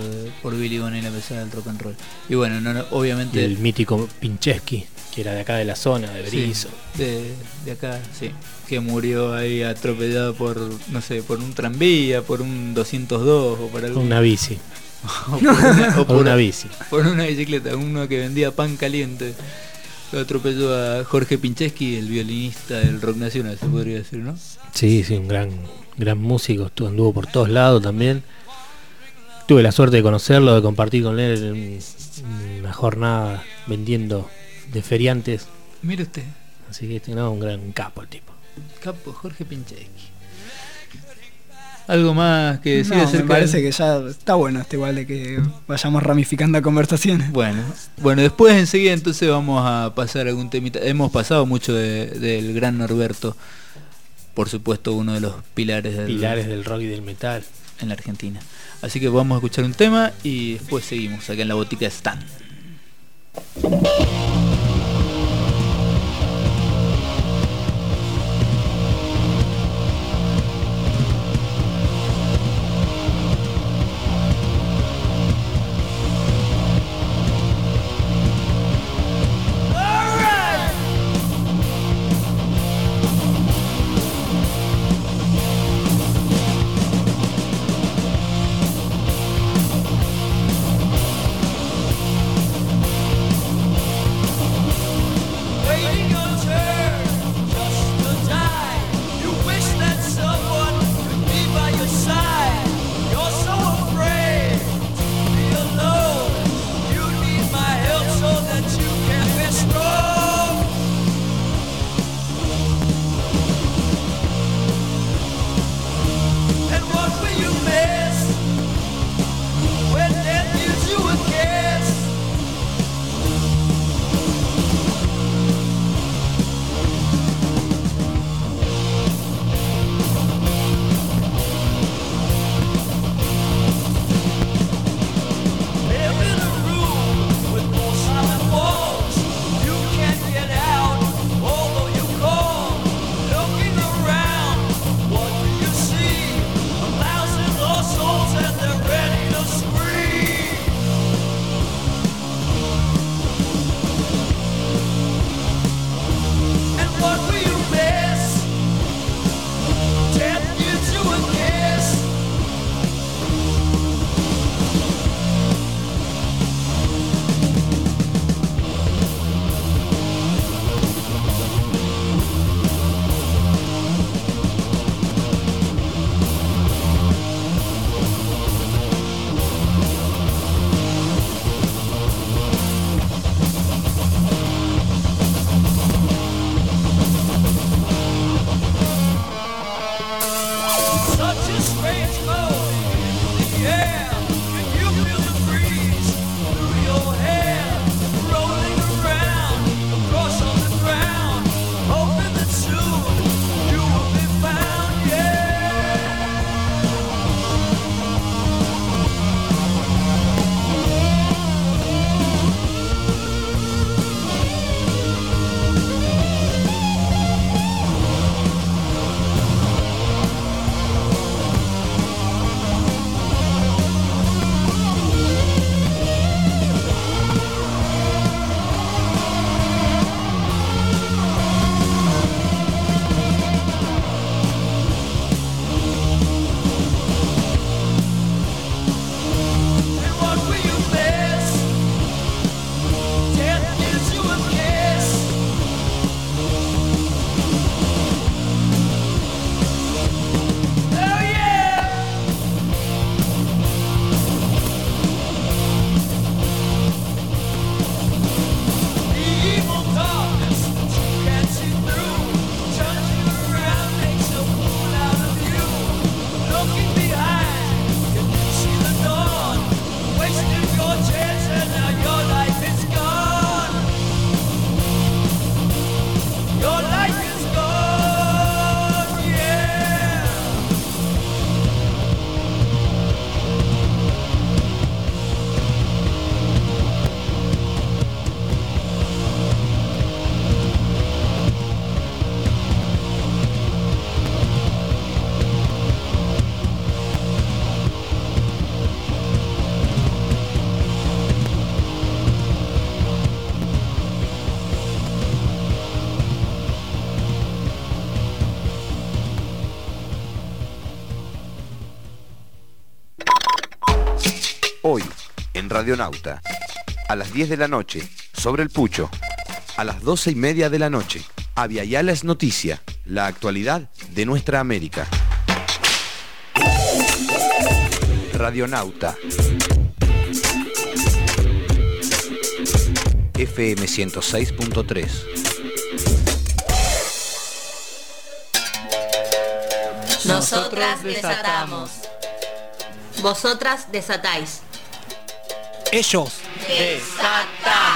por Billy Bonnie y la pesada del rock and roll. Y bueno, no, no, y obviamente el mítico Pincheski, que era de acá de la zona, de sí, Berizo. de, de acá, sí. Que murió ahí atropellado por, no sé, por un tranvía, por un 202 o por algo. Una bici. o por una, o Por una bici. por una bicicleta, uno que vendía pan caliente. Lo atropelló a Jorge Pincheski, el violinista del rock nacional, se podría decir, ¿no? Sí, sí, un gran, gran músico, estuvo, anduvo por todos lados también. Tuve la suerte de conocerlo, de compartir con él en una jornada vendiendo de feriantes. Mire usted, Así que este, no, un gran capo el tipo. capo Jorge Pincheski. ¿Algo más que decir No, acerca me parece que ya está bueno este igual de que vayamos ramificando conversaciones. Bueno, bueno, después enseguida entonces vamos a pasar algún temita. Hemos pasado mucho de- del gran Norberto, por supuesto uno de los pilares del, Pilares del rock y del metal. en la Argentina. Así que vamos a escuchar un tema y después seguimos acá en la botica de Stan. Radionauta, a las 10 de la noche, sobre el Pucho, a las 12 y media de la noche, Aviala es noticia, la actualidad de nuestra América. Radionauta. FM 106.3. Nosotras desatamos. Vosotras desatáis. Ellos. Desatan.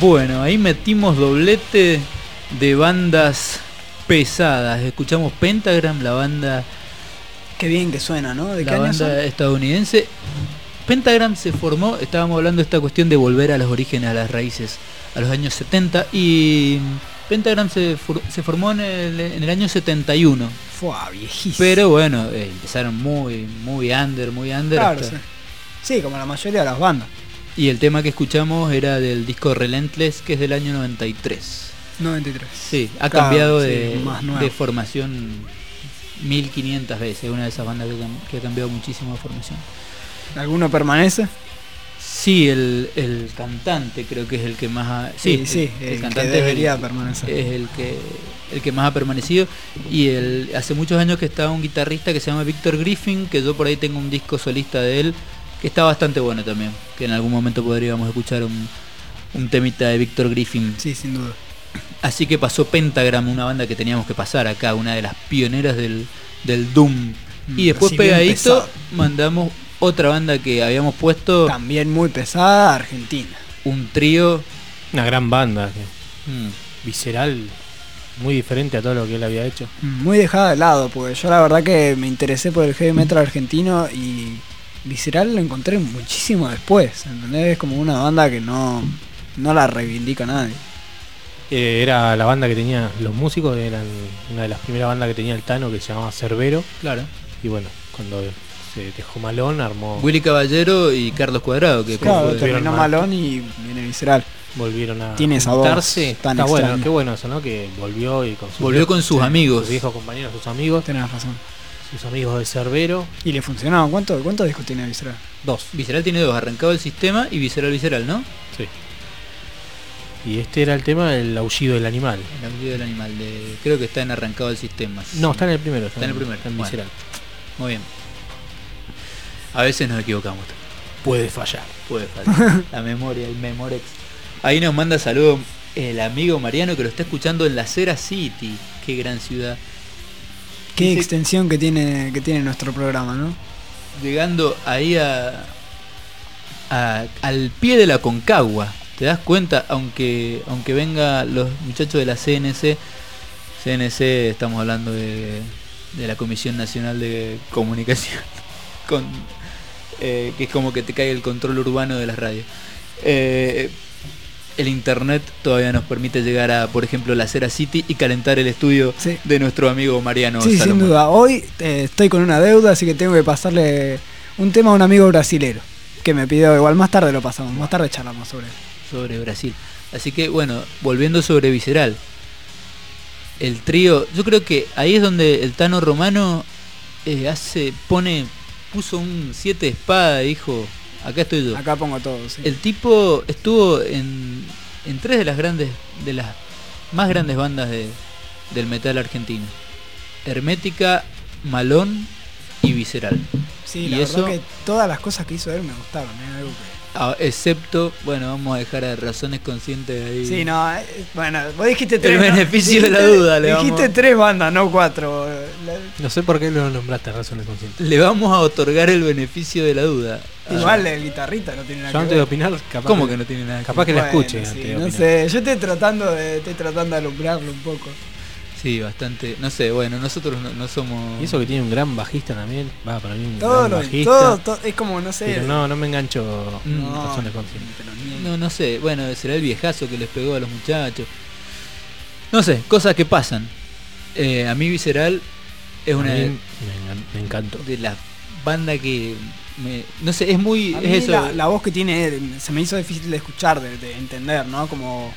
Bueno, ahí metimos doblete de bandas pesadas. Escuchamos Pentagram, la banda Qué bien que suena, ¿no? ¿De qué la año banda son? estadounidense. Pentagram se formó, estábamos hablando de esta cuestión de volver a los orígenes, a las raíces, a los años 70 y Pentagram se, for- se formó en el, en el año 71. Fue viejísimo. Pero bueno, eh, empezaron muy, muy under, muy under. Claro, hasta- sí. Sí, como la mayoría de las bandas. Y el tema que escuchamos era del disco Relentless, que es del año 93. 93. Sí, ha Claro, cambiado sí, de, formación 1500 veces, una de esas bandas que, ha cambiado muchísimo de formación. ¿Alguno permanece? Sí, el, el cantante creo que es el que más ha, Sí, sí, el que debería permanecer. Es el que el que más ha permanecido y el hace muchos años que estaba un guitarrista que se llama Víctor Griffin, que yo por ahí tengo un disco solista de él que está bastante bueno también, que en algún momento podríamos escuchar un, un temita de Víctor Griffin. Sí, sin duda. Así que pasó Pentagram, una banda que teníamos que pasar acá, una de las pioneras del, del Doom. Y después pegadito pesado. mandamos otra banda que habíamos puesto. También muy pesada, Argentina. Un trío. Una gran banda. que- Mm. Visceral. Muy diferente a todo lo que él había hecho. Muy dejada de lado, porque yo la verdad que me interesé por el heavy metal argentino y Visceral lo encontré muchísimo después, ¿entendés? Es como una banda que no, no la reivindica nadie. Eh, era la banda que tenía, los músicos eran una de las primeras bandas que tenía el Tano que se llamaba Cerbero. Claro. Y bueno, cuando se dejó Malón armó. Willy Caballero y Carlos Cuadrado, que Claro, terminó malón y viene Visceral. Volvieron a Tiene esa voz juntarse. tan Está bueno, qué bueno eso, ¿no? Que volvió y con sus Volvió con sus amigos. Sus viejos compañeros, sus amigos. Tenés razón. Sus amigos de Cerbero. Y le funcionaba. ¿Cuánto- ¿Cuántos discos tiene Visceral? Dos. Visceral tiene dos, arrancado el sistema y Visceral Visceral, ¿no? Sí. Y este era el tema del aullido del animal. El audio del animal, de, creo que está en arrancado el sistema. No, está en el primero. Está en el primero. Está en Bueno, Visceral. Muy bien. A veces nos equivocamos. Puede fallar. Puede fallar. La memoria, el Memorex. Ahí nos manda saludos el amigo Mariano que lo está escuchando en la Cera City. Qué gran ciudad. Qué Dice- extensión que tiene, que tiene nuestro programa, ¿no? Llegando ahí a, a- al pie de la Concagua. ¿Te das cuenta? Aunque aunque venga los muchachos de la CNC, CNC estamos hablando de, de la Comisión Nacional de Comunicación, con, eh, que es como que te cae el control urbano de las radios. Eh, el internet todavía nos permite llegar a, por ejemplo, la Cera City y calentar el estudio Sí. de nuestro amigo Mariano. Sí, sin duda. Hoy eh, estoy con una deuda, así que tengo que pasarle un tema a un amigo brasilero. Que me pidió, igual más tarde lo pasamos, más tarde charlamos sobre sobre Brasil. Así que bueno, volviendo sobre Visceral. El trío, yo creo que ahí es donde el Tano Romano eh, hace, pone, puso un siete de espada, dijo, acá estoy yo. Acá pongo todo, sí. El tipo estuvo en, en tres de las grandes, de las más grandes bandas de- del metal argentino. Hermética, Malón y Visceral. Sí, y la eso, verdad que todas las cosas que hizo él me gustaron, ¿eh? Algo que- excepto, bueno, vamos a dejar a razones conscientes ahí. Sí, no, eh, bueno, vos dijiste El tres. ¿no? beneficio de la Dijiste- duda, le Dijiste vamos- tres bandas, no cuatro. No sé por qué lo nombraste razones conscientes. Le vamos a otorgar el beneficio de la duda. Igual el guitarrista no tiene nada Yo que antes de opinar, capaz ¿Cómo que no tiene nada que Capaz que la escuche sí, antes de no opinar. sé, yo estoy tratando de, estoy tratando de alumbrarlo un poco. Sí, bastante. No sé, bueno, nosotros no, no somos. Y eso que tiene un gran bajista también. Va, para mí un Todo, gran lo- bajista. todo, todo- es como, no sé. Pero no, no me engancho No, razones conscientes. No, no sé. Bueno, será el viejazo que les pegó a los muchachos. No sé, cosas que pasan. Eh, a mí Visceral es A una mí de, me, encantó. de las bandas que. Me, no sé, es muy. A es mí eso. la, la voz que tiene se me hizo difícil de escuchar, de, de entender, ¿no? Como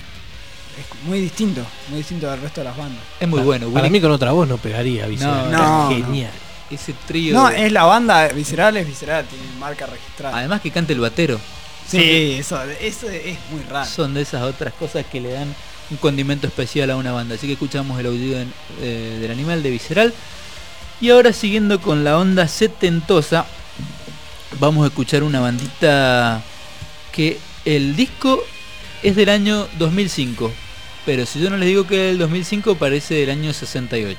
es muy distinto, muy distinto del resto de las bandas. es muy Para- bueno. Para mí con otra voz no pegaría, Visceral. No, Está no, genial. ese trío. No, de- es la banda visceral, es visceral, tiene marca registrada. Además que cante el batero. sí, eso, eso es muy raro. Son de esas otras cosas que le dan un condimento especial a una banda. Así que escuchamos el en- eh, del animal de Visceral. Y ahora siguiendo con la onda setentosa, vamos a escuchar una bandita que el disco es del año 2005. Pero si yo no les digo que es del 2005, parece del año 68.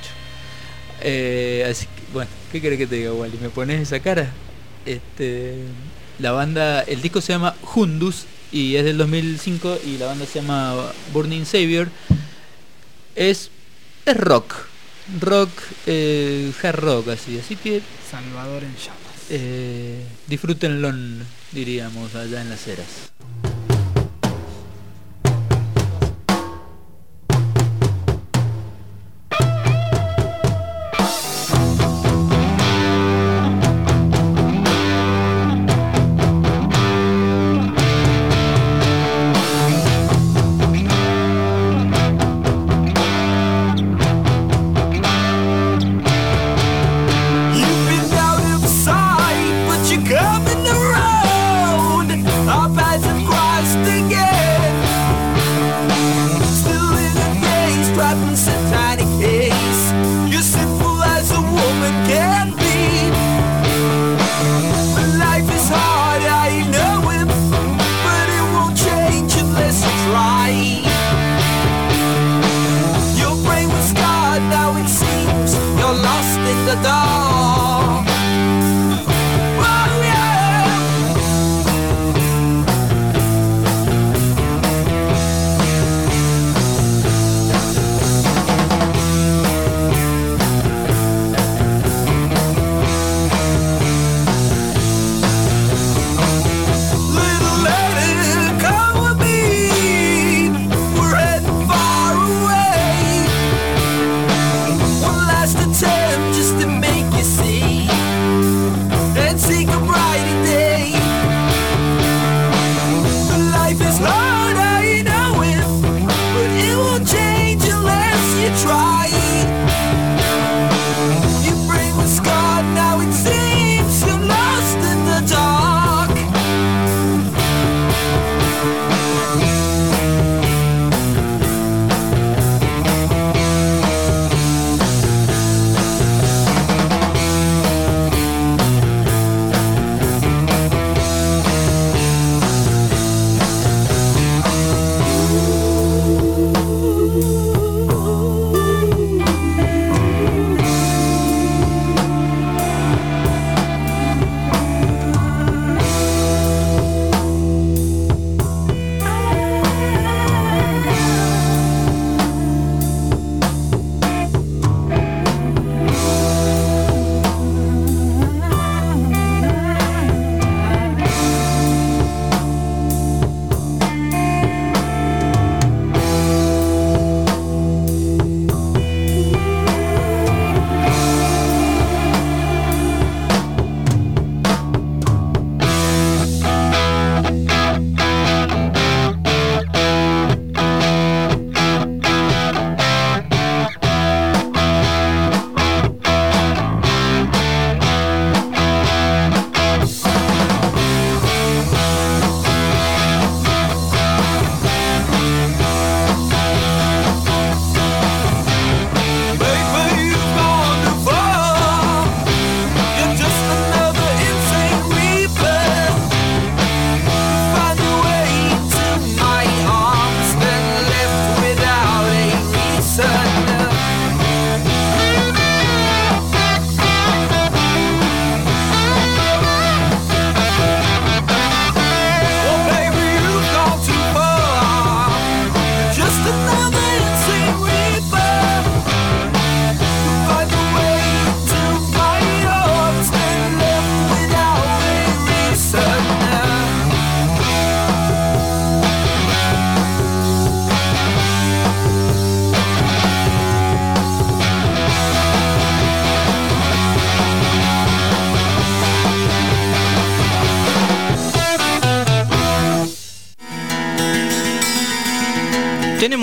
Eh, así que, bueno, ¿qué querés que te diga, Wally? ¿Me pones esa cara? Este, la banda, el disco se llama Hundus y es del 2005 y la banda se llama Burning Savior. Es, es rock, rock, eh, hard rock así, así que Salvador en llamas. eh, disfrútenlo, diríamos, allá en las eras.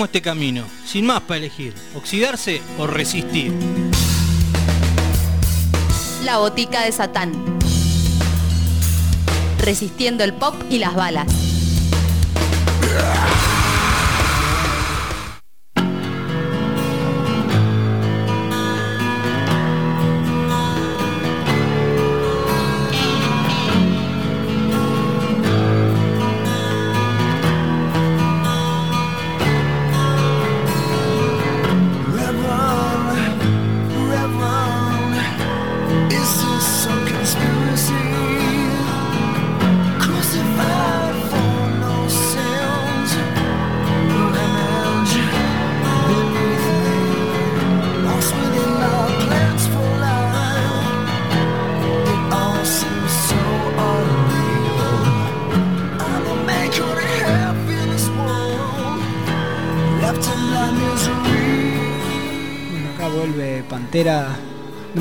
Este camino, sin más para elegir, oxidarse o resistir. La botica de Satán. Resistiendo el pop y las balas.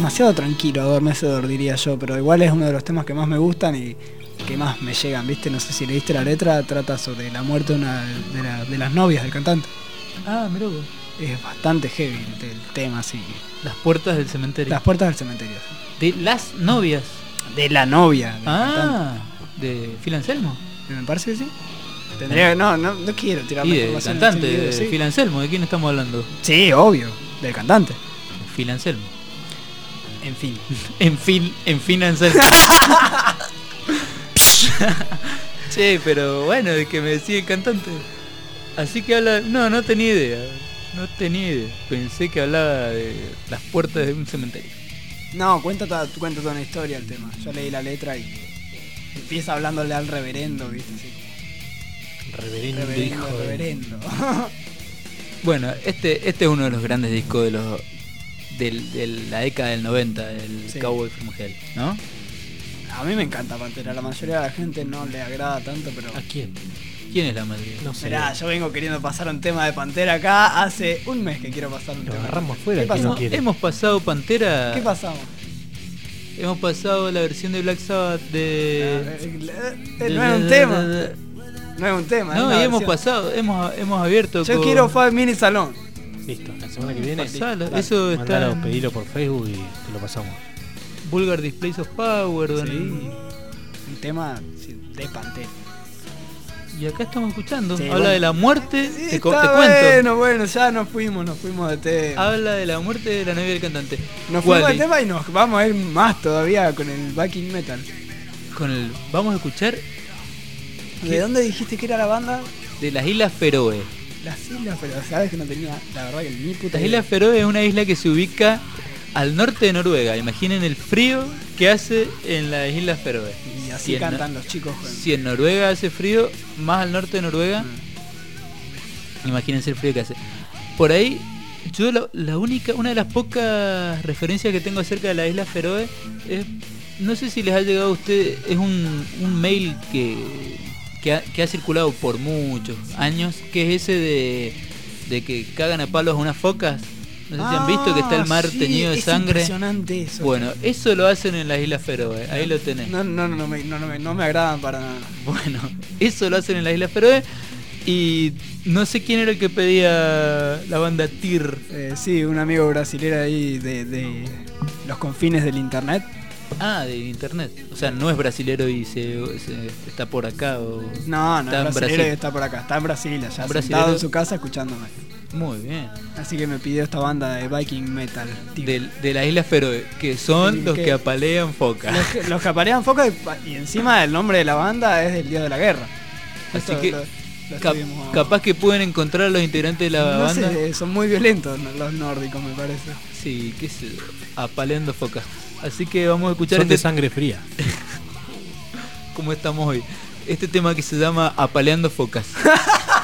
Demasiado tranquilo, adormecedor diría yo, pero igual es uno de los temas que más me gustan y que más me llegan, ¿viste? No sé si leíste la letra, trata sobre la muerte de una de, la- de las novias del cantante. Ah, mirá vos. Es bastante heavy el, el tema, así. Las puertas del cementerio. Las puertas del cementerio. De las novias. De la novia del Ah, de Phil Anselmo. cantante. Me parece que sí. Tendría, no, no, no quiero tirar la del cantante, este video, de sí. Phil Anselmo. ¿De quién estamos hablando? Sí, obvio, del cantante. Phil Anselmo. En fin. En fin, en fin Anselmo. che, pero bueno, de que me decía el cantante. Así que habla. No, no tenía idea. No tenía idea. Pensé que hablaba de las puertas de un cementerio. No, cuenta toda, cuenta toda una historia el tema. Yo leí la letra y empieza hablándole al reverendo, ¿viste? Sí. Reverendo, Reverendo, hijo de- reverendo. Bueno, este, este es uno de los grandes discos de los de la década del 90, el Sí. Cowboy from Hell, ¿no? A mí me encanta Pantera, la mayoría de la gente no le agrada tanto, pero... ¿A quién? ¿Quién es la madre? No sé. Mirá, yo vengo queriendo pasar un tema de Pantera acá hace un mes que quiero pasar un Lo tema. agarramos afuera, ¿Qué no quiere? Hemos pasado Pantera. ¿Qué pasamos? Hemos pasado la versión de Black Sabbath de. Eh, eh, no es un tema. No es un tema. No, y hemos pasado, hemos, hemos abierto. Yo con- quiero Five Minutes Salón. Listo, la semana que viene. Pasalo, dale, eso está mandalo, en- pedilo por Facebook y te lo pasamos. Vulgar Displays of Power. Sí. Un tema de Pantera. Y acá estamos escuchando. Sí, Habla bueno. de la muerte. Sí, te, está te cuento. Bueno, bueno, ya nos fuimos, nos fuimos de tema. Habla de la muerte de la novia del cantante. Nos fuimos de tema y nos vamos a ir más todavía con el backing metal. Con el, vamos a escuchar ¿De dónde dijiste que era la banda? de las Islas Feroe. Las islas, pero sabes que no tenía, la verdad que ni puta Las. Islas Feroe es una isla que se ubica al norte de Noruega. Imaginen el frío que hace en las Islas Feroe. Y así Si cantan los chicos. Si en Noruega hace frío, más al norte de Noruega, Mm. imagínense el frío que hace. Por ahí, yo la, la única, una de las pocas referencias que tengo acerca de la isla Feroe es, no sé si les ha llegado a usted, es un, un mail que, que, ha, que ha circulado por muchos años, que es ese de, de que cagan a palos a unas focas. No sé si han visto que está el mar Ah, sí, teñido de es sangre. impresionante eso. Bueno, eso lo hacen en las Islas Feroe, ahí lo tenés. No, no, no, no, me, no, no me, no me agradan para nada. Bueno, eso lo hacen en las Islas Feroe. Y no sé quién era el que pedía la banda TIR. Eh, sí, un amigo brasilero ahí de, de los confines del internet. Ah, de internet. O sea, no es brasilero y se, se- está por acá. O No, no, está es brasilero Brasil. y está por acá. Está en Brasil, allá sentado en su casa escuchándome. Muy bien. Así que me pidió esta banda de Viking Metal. De, de las Islas Feroe, que son Sí, los que- que apalean focas. Los que, los que aparean foca y, y encima el nombre de la banda es del Día de la Guerra. Así Esto que lo- cap- capaz que pueden encontrar a los integrantes de la no banda. sé, son muy violentos los nórdicos, me parece. Sí, sé yo, apaleando focas. Así que vamos a escuchar Son de este, sangre fría. como estamos hoy. Este tema que se llama Apaleando focas.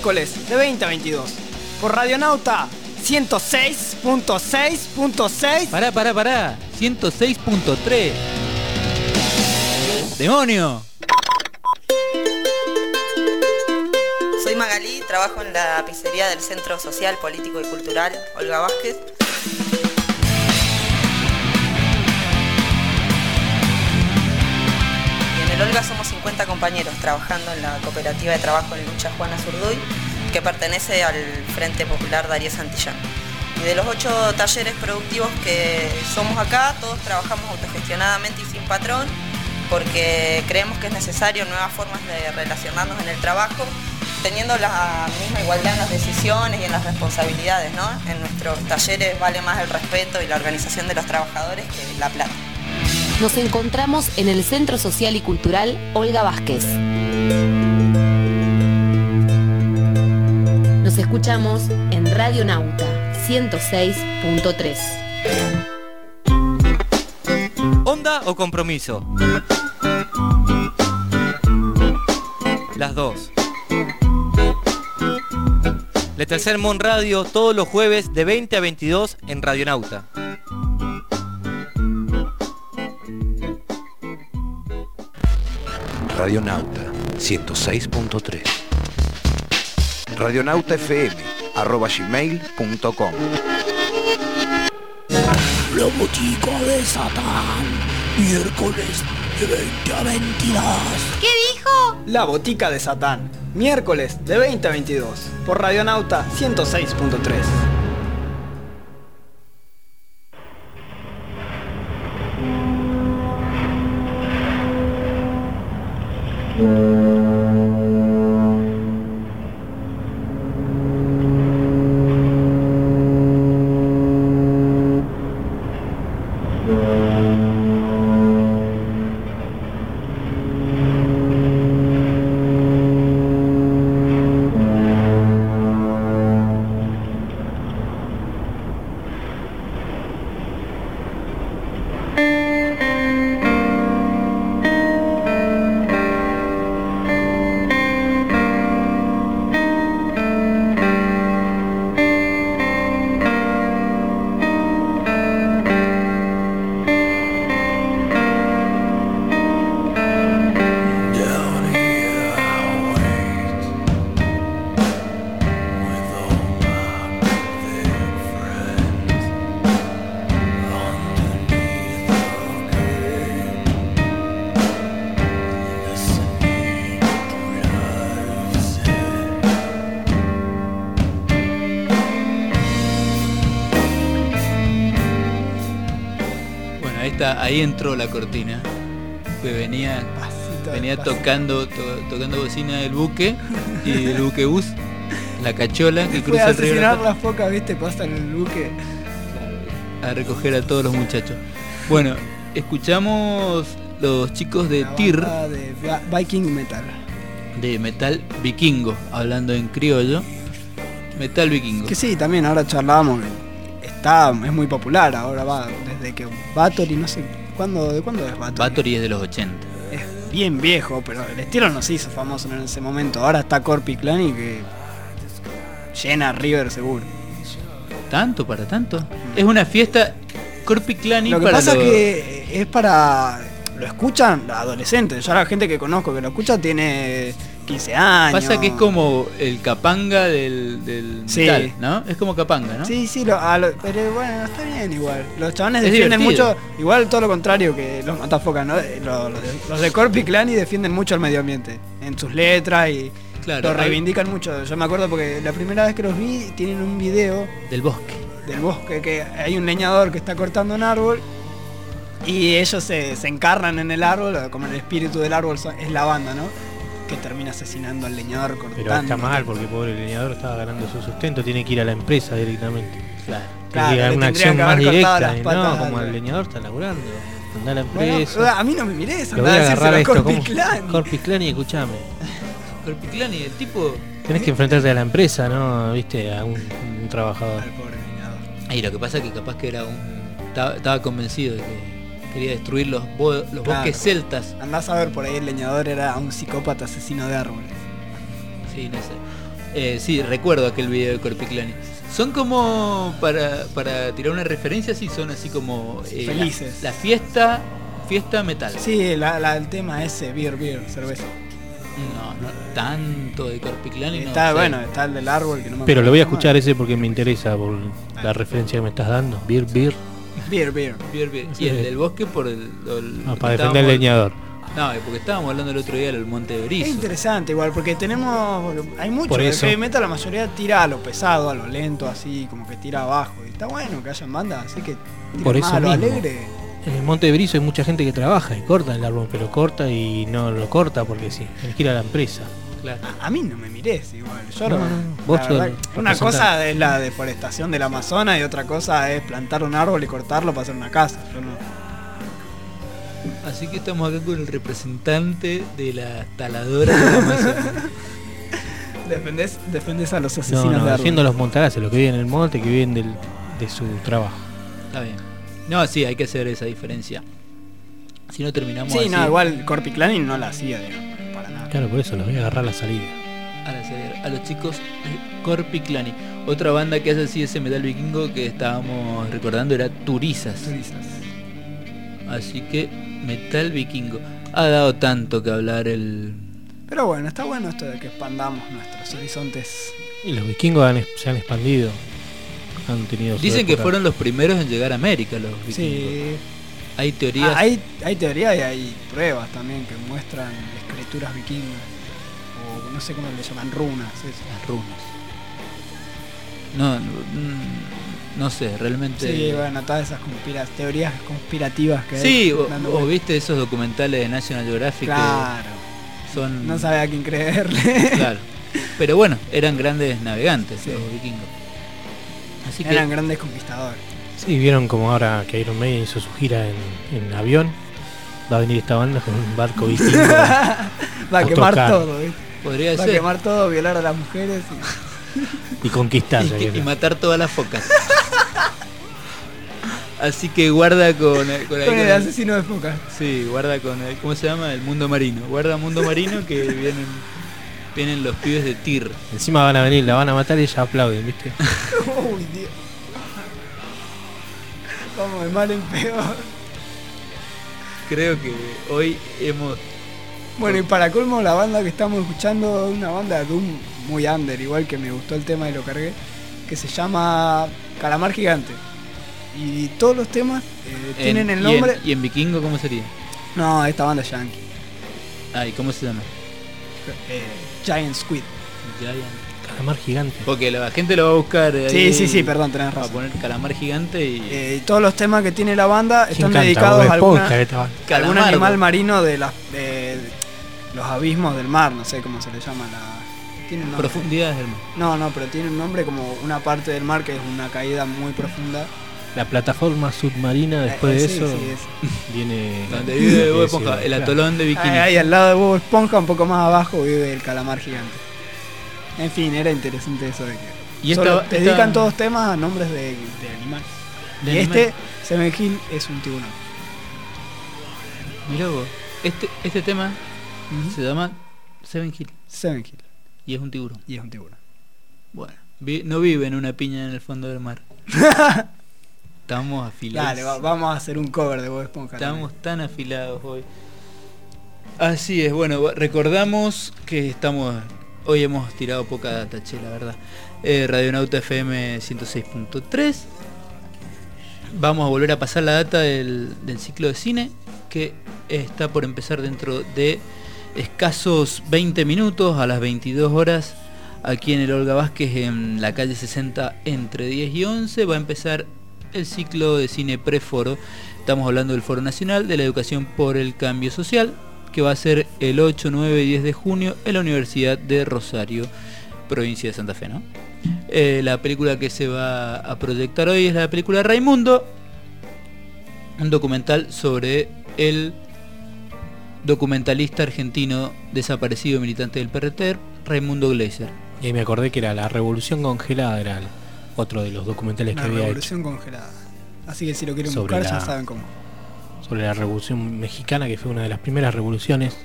miércoles de 20 a 22. Por Radionauta 106.6.6. Pará, pará, pará. 106.3. ¡Demonio! Soy Magalí, trabajo en la pizzería del Centro Social, Político y Cultural Olga Vázquez. Y en el Olga somos 50 compañeros trabajando en la cooperativa de trabajo en lucha Juana Zurduy, que pertenece al Frente Popular Darío Santillán. Y de los ocho talleres productivos que somos acá, todos trabajamos autogestionadamente y sin patrón, porque creemos que es necesario nuevas formas de relacionarnos en el trabajo, teniendo la misma igualdad en las decisiones y en las responsabilidades. En nuestros talleres vale más el respeto y la organización de los trabajadores que la plata. Nos encontramos en el Centro Social y Cultural Olga Vázquez. Nos escuchamos en Radio Nauta 106.3. ¿Onda o compromiso? Las dos. Le Tercer Mon Radio todos los jueves de 20 a 22 en Radionauta. Radionauta 106.3 Radionauta FM arroba gmail.com La botica de Satán, miércoles de 20 a 22. ¿Qué dijo? La Botica de Satán, miércoles de 20 a 22. Por Radionauta 106.3. ahí entró la cortina. Que venía, venía tocando, to- tocando bocina del buque y del buque bus, la cachola que cruza el río la las focas, viste, pasa en el buque. a recoger a todos los muchachos. Bueno, escuchamos los chicos de TIR Banda de Viking Metal. de Metal Vikingo, hablando en criollo. Metal Vikingo. Que sí, también ahora charlábamos. Está, es muy popular ahora va, desde que Bathory, no sé, ¿cuándo, ¿de cuándo es Bathory? Bathory es de los 80. Es bien viejo, pero el estilo no se hizo famoso en ese momento. Ahora está Corpi Clan y que llena River seguro. ¿Tanto para tanto? Es una fiesta Corpiclani Lo que para pasa los- que es para... Lo escuchan adolescentes. Ya la gente que conozco que lo escucha tiene 15 años. Pasa que es como el capanga del, del Sí. metal, ¿no? Es como capanga, ¿no? Sí, sí, lo- a lo- pero bueno, está bien igual. Los chavales Es defienden divertido. mucho, igual todo lo contrario que los matafocas, ¿no? Eh, Los, los de, los de Corpi Clan y defienden mucho el medio ambiente en sus letras y Claro, lo hay- reivindican mucho. Yo me acuerdo porque la primera vez que los vi tienen un video Del bosque. del bosque que hay un leñador que está cortando un árbol y ellos se, se encarnan en el árbol, como el espíritu del árbol es la banda, ¿no? Que termina asesinando al leñador cortando. Pero está mal porque pobre leñador estaba ganando su sustento, tiene que ir a la empresa directamente. Claro. Claro, Tiene que una acción que más directa. y patas no, como al- el leñador está laburando. Anda a la Bueno, empresa. a mí no me mirés, Lo andá voy a decírselo a esto. Corpi ¿cómo? Clan. Corpi Clan y escuchame. Corpiclani, el tipo. Tenés que enfrentarte a la empresa, ¿no? Viste, a un, un trabajador. Y lo que pasa es que capaz que era un. Estaba, estaba convencido de que quería destruir los, bo- los Claro. bosques celtas. Andás a ver por ahí el leñador era un psicópata asesino de árboles. Sí, no sé. Eh, sí, recuerdo aquel video de Corpiclani. Son como, para, para tirar una referencia, sí, son así como... eh, Felices. La, fiesta, fiesta metal. Sí, la- la- el tema ese, beer, beer, cerveza. No, no, tanto de Corpiclani no Está, sé. bueno, está el del árbol que no me Pero lo voy a escuchar ese porque me interesa por la referencia que me estás dando. Beer, beer. Es. Beer, beer. Bien, bien. Sí. Y el del bosque por el... el- que para defender al leñador. No, porque estábamos hablando el otro día del Monte de Es Berizo. interesante igual, porque tenemos. Hay mucho. Por El eso. heavy metal la mayoría tira a lo pesado, a lo lento, así, como que tira abajo. Y está bueno que hayan bandas, así que Por más eso a lo alegre. En el Monte de Brizo hay mucha gente que trabaja y corta el árbol, pero corta y no lo corta porque sí, tienes que ir a la empresa. Claro. A, a mí no me mires igual. Yo No, no- no, no. Vos verdad, una cosa es la deforestación del Amazonas y otra cosa es plantar un árbol y cortarlo para hacer una casa. Yo no. Así que estamos acá con el representante de la taladora de Amazonas. Defendés, defendés a los No, asesinos no, de defiendo a los montaraces, los que viven en el monte, que viven del- de su trabajo. Está bien. No, sí, hay que hacer esa diferencia. Si no terminamos Sí, así, no, igual Corpiclani no la hacía, digamos. Claro, por eso los voy a agarrar la salida. a, la- a los chicos de Corpiclani. Otra banda que hace así ese metal vikingo que estábamos recordando era Turizas. Así que metal vikingo. Ha dado tanto que hablar el... Pero bueno, está bueno esto de que expandamos nuestros horizontes. Y los vikingos han- se han expandido. Han tenido Dicen que fueron los primeros en llegar a América los vikingos. Sí. Hay teorías... Ah, hay, hay teorías y hay pruebas también que muestran escrituras vikingas. O no sé cómo le llaman, runas. eso. Las runas. No, no, mm, no sé, realmente... Sí, bueno, todas esas conspira- teorías conspirativas que hay. Sí, o, dando o viste esos documentales de National Geographic Claro. que son... No sabe a quién creerle. Claro. Pero bueno, eran grandes navegantes los vikingos. Así que Eran grandes conquistadores. Sí, vieron como ahora que Iron Maiden hizo su gira en, en avión. Va a venir esta banda con un barco vikingo. Va a quemar tocar. todo, ¿viste? Podría Va ser. a quemar todo, violar a las mujeres. y- y conquistar. y, ya matar todas las focas. Así que guarda con, eh, con, Con el asesino de focas. Sí, guarda con el, ¿cómo se llama? El mundo marino. Guarda mundo marino que vienen vienen los pibes de Tir. Encima van a venir, la van a matar y ella aplauden, ¿viste? Uy, Dios. Vamos de mal en peor. Creo que hoy hemos Bueno, y para colmo, la banda que estamos escuchando es una banda de Doom muy under, igual que me gustó el tema y lo cargué, que se llama Calamar Gigante. Y todos los temas eh, en- tienen el y en- nombre. Y en, vikingo cómo sería? No, esta banda es yankee. Ah, ¿y cómo se llama? Eh, Giant Squid. Giant. Calamar gigante. Porque la gente lo va a buscar. eh, Sí, sí, sí, perdón, tenés Va a razón. poner calamar gigante y. Eh, todos los temas que tiene la banda ¿Quién están dedicados a alguna- algún animal marino de, las de los abismos del mar, no sé cómo se le llama la. Tiene un. Profundidades del mar. No, no, pero tiene un nombre como una parte del mar que es una caída muy profunda. La plataforma submarina después Eh, de sí, eso sí, viene. Donde vive Bob Esponja, sí, el claro. atolón de Bikini. Ahí, ahí al lado de Bob Esponja, un poco más abajo, vive el calamar gigante. En fin, era interesante eso de que. Y esta- dedican esta- todos temas a nombres de, de animales. De y animales. este, Seven Hill, es un tiburón. Mirá vos, este, este tema se llama Seven Hill Seven Hill. y es un tiburón. Y es un tiburón. Bueno, vi- no vive en una piña en el fondo del mar. Estamos afilados. Dale, va- vamos a hacer un cover de Bob Esponja. Estamos tan afilados hoy. Así es, bueno, recordamos que estamos. Hoy hemos tirado poca data, che, la verdad. Eh, Radionauta FM 106.3. Vamos a volver a pasar la data del, del ciclo de cine que está por empezar dentro de escasos 20 minutos a las 22 horas aquí en el Olga Vázquez en la calle 60 entre 10 y 11 va a empezar el ciclo de cine preforo. Estamos hablando del Foro Nacional de la Educación por el Cambio Social que va a ser el 8, 9 y 10 de junio en la Universidad de Rosario, provincia de Santa Fe, ¿no? Eh, la película que se va a proyectar hoy es la película Raimundo, un documental sobre el documentalista argentino desaparecido militante del PRT, Raimundo Gleiser. Y ahí me acordé que era La Revolución Congelada, era el- otro de los documentales Una que había hecho. revolución congelada. Así que si lo quieren Sobre buscar, ya la- saben cómo. Sobre la Revolución Mexicana, que fue una de las primeras revoluciones.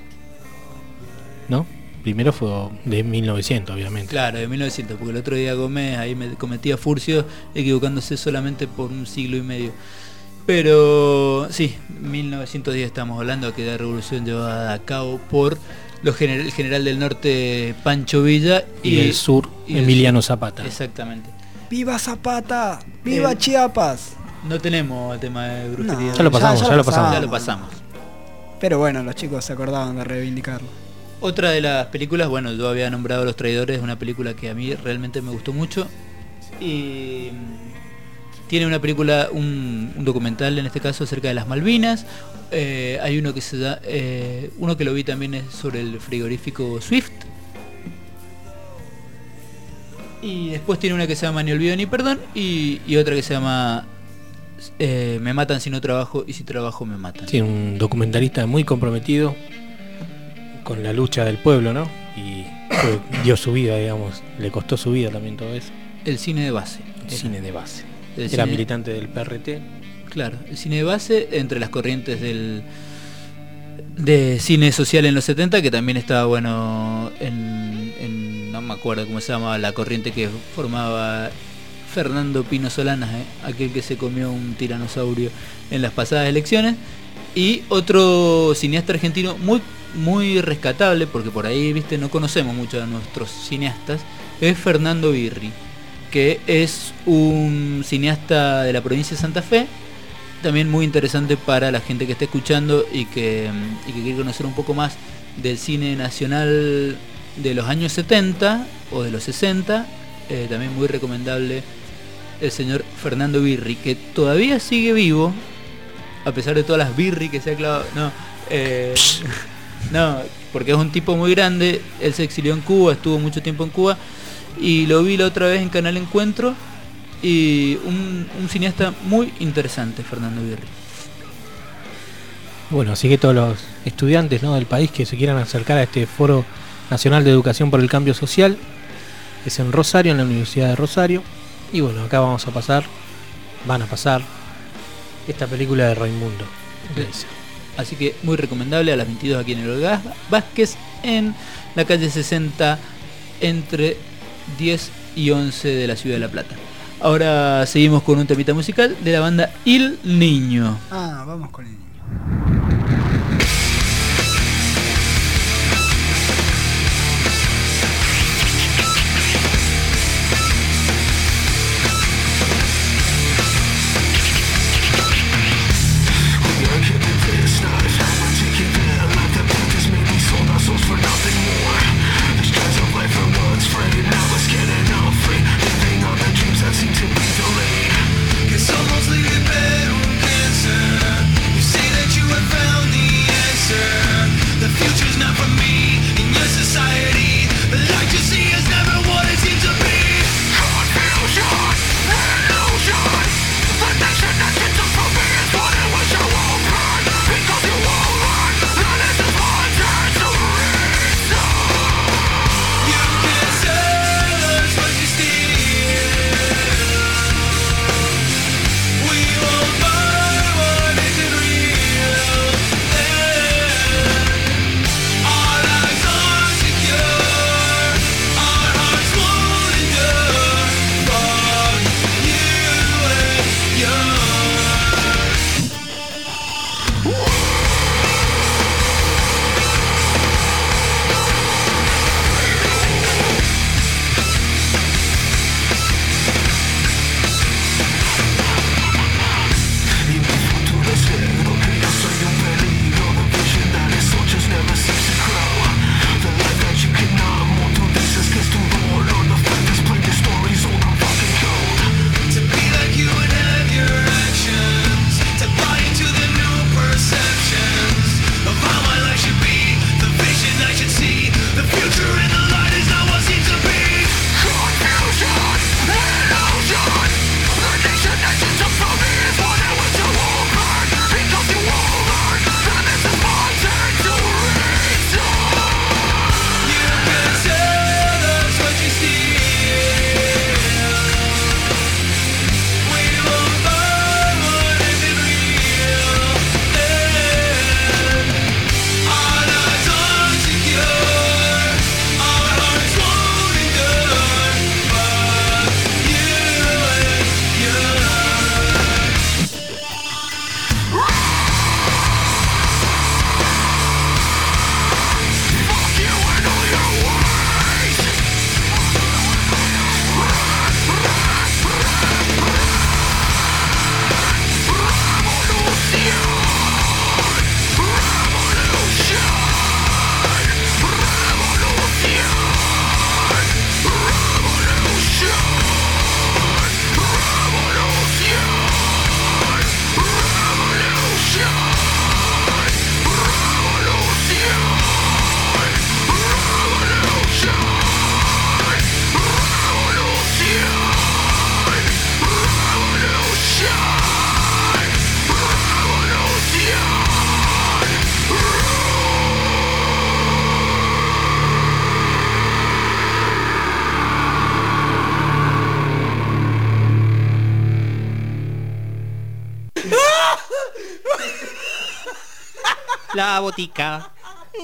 ¿No? primero fue de 1900, obviamente. Claro, de 1900, porque el otro día Gómez ahí me cometía furcio equivocándose solamente por un siglo y medio. Pero sí, 1910 estamos hablando que la revolución llevada a cabo por los gener- el general del norte Pancho Villa Y el sur, Emiliano sur. Zapata. Exactamente. ¡Viva Zapata! ¡Viva Eh, Chiapas! No tenemos el tema de brujería. No, Ya lo pasamos, ya- ya lo pasamos. Ya lo pasamos. Pero bueno, los chicos se acordaban de reivindicarlo. Otra de las películas, bueno, yo había nombrado Los Traidores, una película que a mí realmente me gustó mucho. Y mm, tiene una película, un, un documental en este caso acerca de las Malvinas. Eh, hay uno que se da, eh, uno que lo vi también es sobre el frigorífico Swift. Y después tiene una que se llama Ni olvido ni perdón y, y otra que se llama eh, Me matan si no trabajo y si trabajo me matan. Sí, un documentalista muy comprometido con la lucha del pueblo, ¿no? Y dio su vida, digamos, le costó su vida también todo eso. El cine de base. El cine de base. El Era cine- militante del PRT. Claro, el cine de base entre las corrientes del de cine social en los 70 que también estaba bueno en, en- no me acuerdo cómo se llamaba la corriente que formaba Fernando Pino Solanas, ¿eh? aquel que se comió un tiranosaurio en las pasadas elecciones y otro cineasta argentino muy muy rescatable porque por ahí viste no conocemos mucho a nuestros cineastas es Fernando Birri que es un cineasta de la provincia de Santa Fe también muy interesante para la gente que está escuchando y que, quiere conocer un poco más del cine nacional de los años 70 o de los 60. eh, también muy recomendable el señor Fernando Birri, que todavía sigue vivo, a pesar de todas las birri que se ha clavado. No, eh, no, porque es un tipo muy grande, él se exilió en Cuba, estuvo mucho tiempo en Cuba, y lo vi la otra vez en Canal Encuentro, y un, un cineasta muy interesante, Fernando Birri. Bueno, así que todos los estudiantes ¿no? del país que se quieran acercar a este Foro Nacional de Educación por el Cambio Social, es en Rosario, en la Universidad de Rosario. Y bueno, acá vamos a pasar, van a pasar, esta película de Raimundo. Así que muy recomendable a las 22 aquí en el Olga Vázquez en la calle 60 entre 10 y 11 de la ciudad de La Plata. Ahora seguimos con un temita musical de la banda Il Niño. Ah, vamos con el niño.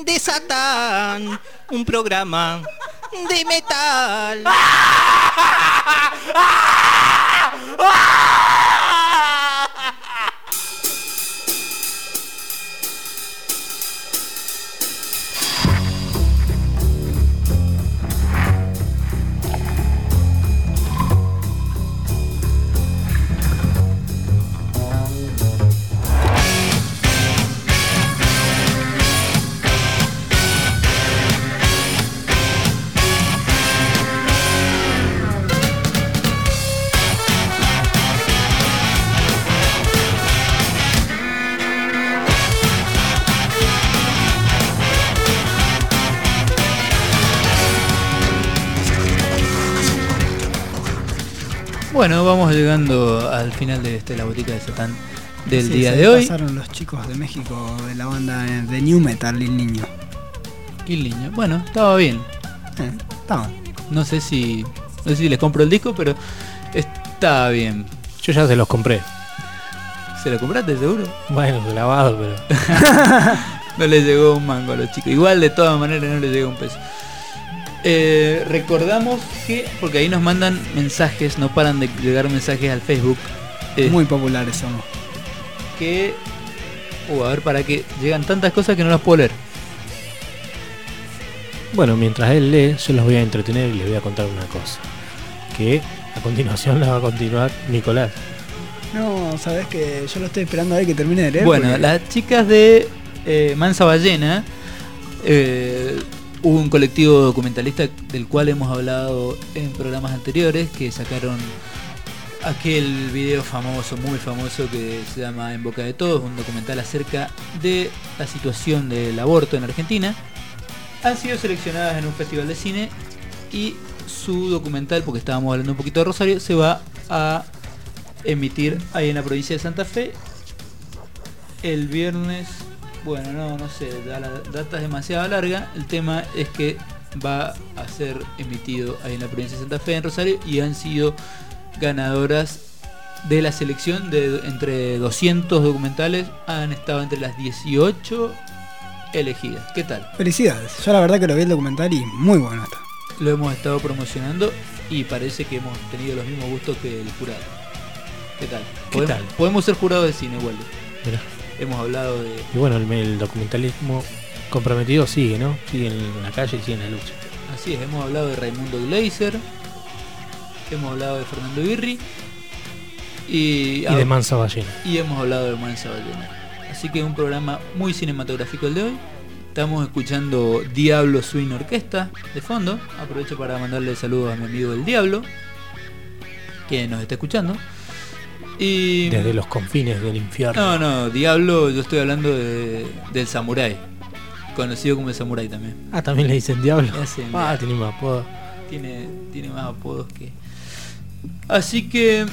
De Satán, un programa de metal. Bueno, vamos llegando al final de este La Botica de Satán del Sí, día se de hoy. pasaron los chicos de México de la banda de New Metal, Lil Niño. Lil Niño. Bueno, estaba bien. Eh, estaba. No sé si. No sé si les compro el disco, pero está bien. Yo ya se los compré. ¿Se lo compraste seguro? Bueno, grabado, pero. no les llegó un mango a los chicos. Igual de todas maneras no les llega un peso. Eh, recordamos que, porque ahí nos mandan mensajes, no paran de llegar mensajes al Facebook. eh, Muy populares somos. que. Uh, a ver, para que llegan tantas cosas que no las puedo leer. Bueno, mientras él lee, yo los voy a entretener y les voy a contar una cosa. Que a continuación la va a continuar Nicolás. No, sabes que yo lo estoy esperando a ver que termine de leer. Bueno, porque- las chicas de eh, Mansa Ballena, eh, hubo un colectivo documentalista del cual hemos hablado en programas anteriores que sacaron aquel video famoso, muy famoso que se llama En Boca de Todos, un documental acerca de la situación del aborto en Argentina. Han sido seleccionadas en un festival de cine y su documental, porque estábamos hablando un poquito de Rosario, se va a emitir ahí en la provincia de Santa Fe el viernes. Bueno, no, no sé, la la data es demasiado larga. El tema es que va a ser emitido ahí en la provincia de Santa Fe, en Rosario, y han sido ganadoras de la selección de entre 200 documentales. Han estado entre las 18 elegidas. ¿Qué tal? Felicidades. Yo la verdad que lo vi el documental y muy bueno está. Lo hemos estado promocionando y parece que hemos tenido los mismos gustos que el jurado. ¿Qué tal? ¿Qué Podemos- tal? Podemos ser jurados de cine, igual. Mirá. Hemos hablado de Y bueno, el, el documentalismo comprometido sigue, ¿no? Sigue en la calle y sigue en la lucha. Así es, hemos hablado de Raimundo Gleiser, hemos hablado de Fernando Birri y, Y de Mansa Ballena. y hemos hablado de Mansa Ballena. Así que un programa muy cinematográfico el de hoy. Estamos escuchando Diablo Swing Orquesta de fondo. Aprovecho para mandarle saludos a mi amigo el Diablo, que nos está escuchando. Y Desde los confines del no, infierno. no, Diablo, yo estoy hablando de- del Samurai, conocido como el Samurai también. Ah, también le dicen diablo. Hacen Ah, tiene más apodo. tiene, tiene más apodos que. Así que.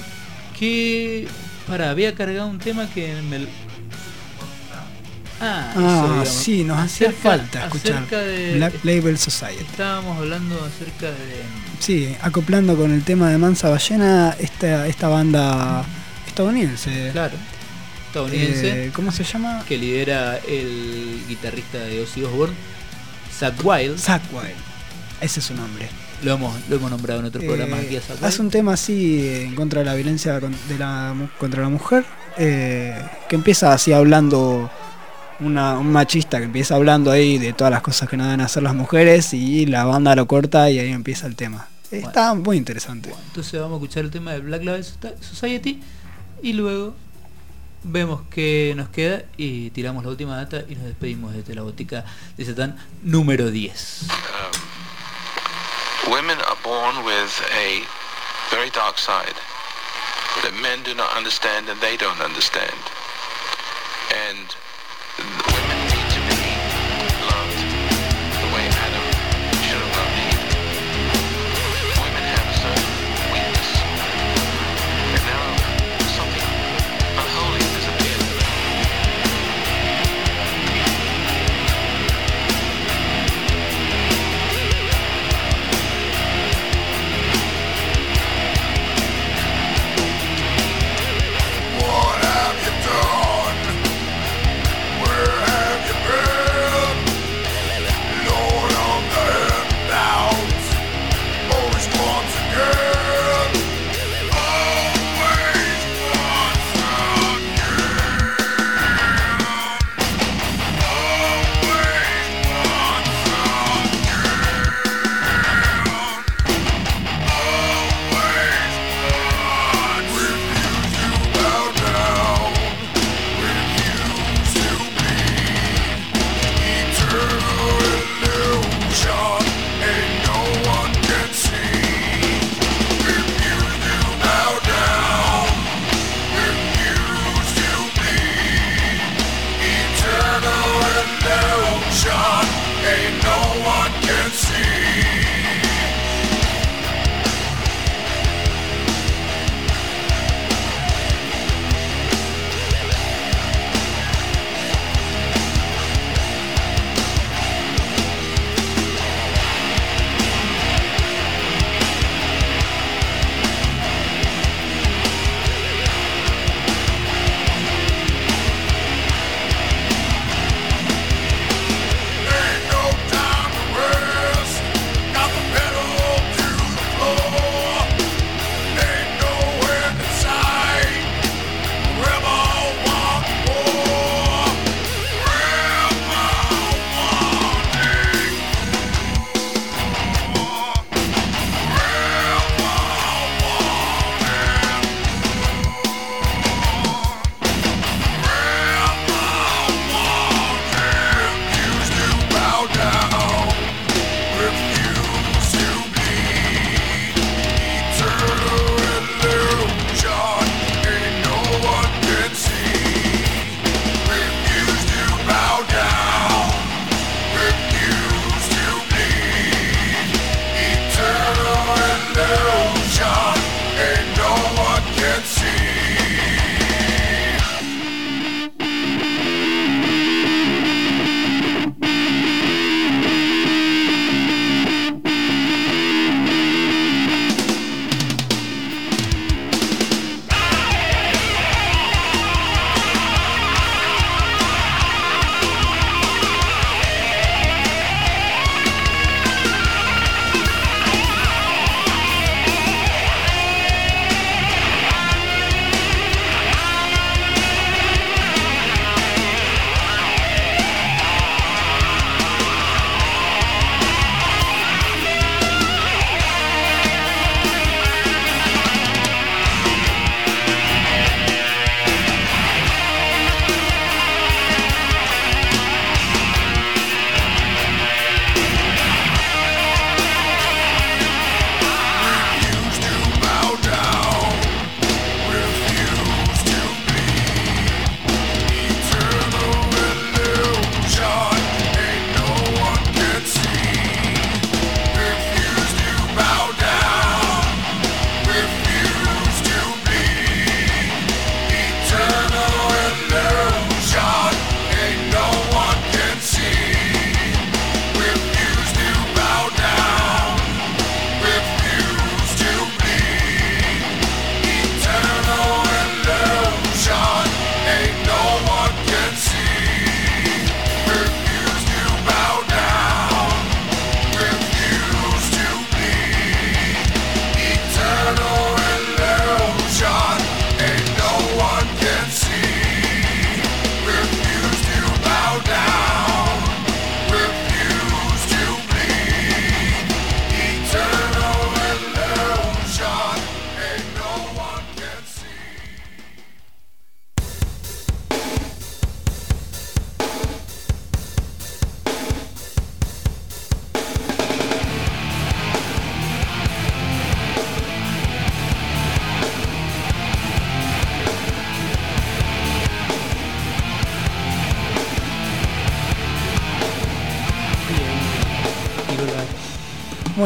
que. Para, había cargado un tema que me. Ah, Ah, sí, nos hacía falta escuchar acerca de- Black Label Society. Estábamos hablando acerca de. Sí, acoplando con el tema de Mansa Ballena, esta, esta banda estadounidense. Claro. Estadounidense. Eh, ¿Cómo se llama? que lidera el guitarrista de Ozzy Osbourne, Zach Wild. Zack Wild. Ese es su nombre. Lo hemos, lo hemos nombrado en otro Eh, programa aquí a Wild. hace un tema así eh, en contra de la violencia de la, contra la mujer, eh, que empieza así hablando, una, un machista que empieza hablando ahí de todas las cosas que no deben hacer las mujeres y la banda lo corta y ahí empieza el tema. Está muy interesante. Entonces vamos a escuchar el tema de Black Soci- Society y luego vemos qué nos queda y tiramos la última data y nos despedimos desde la botica de Satán número 10. Women are born with a very dark side that men do not understand and they don't understand. And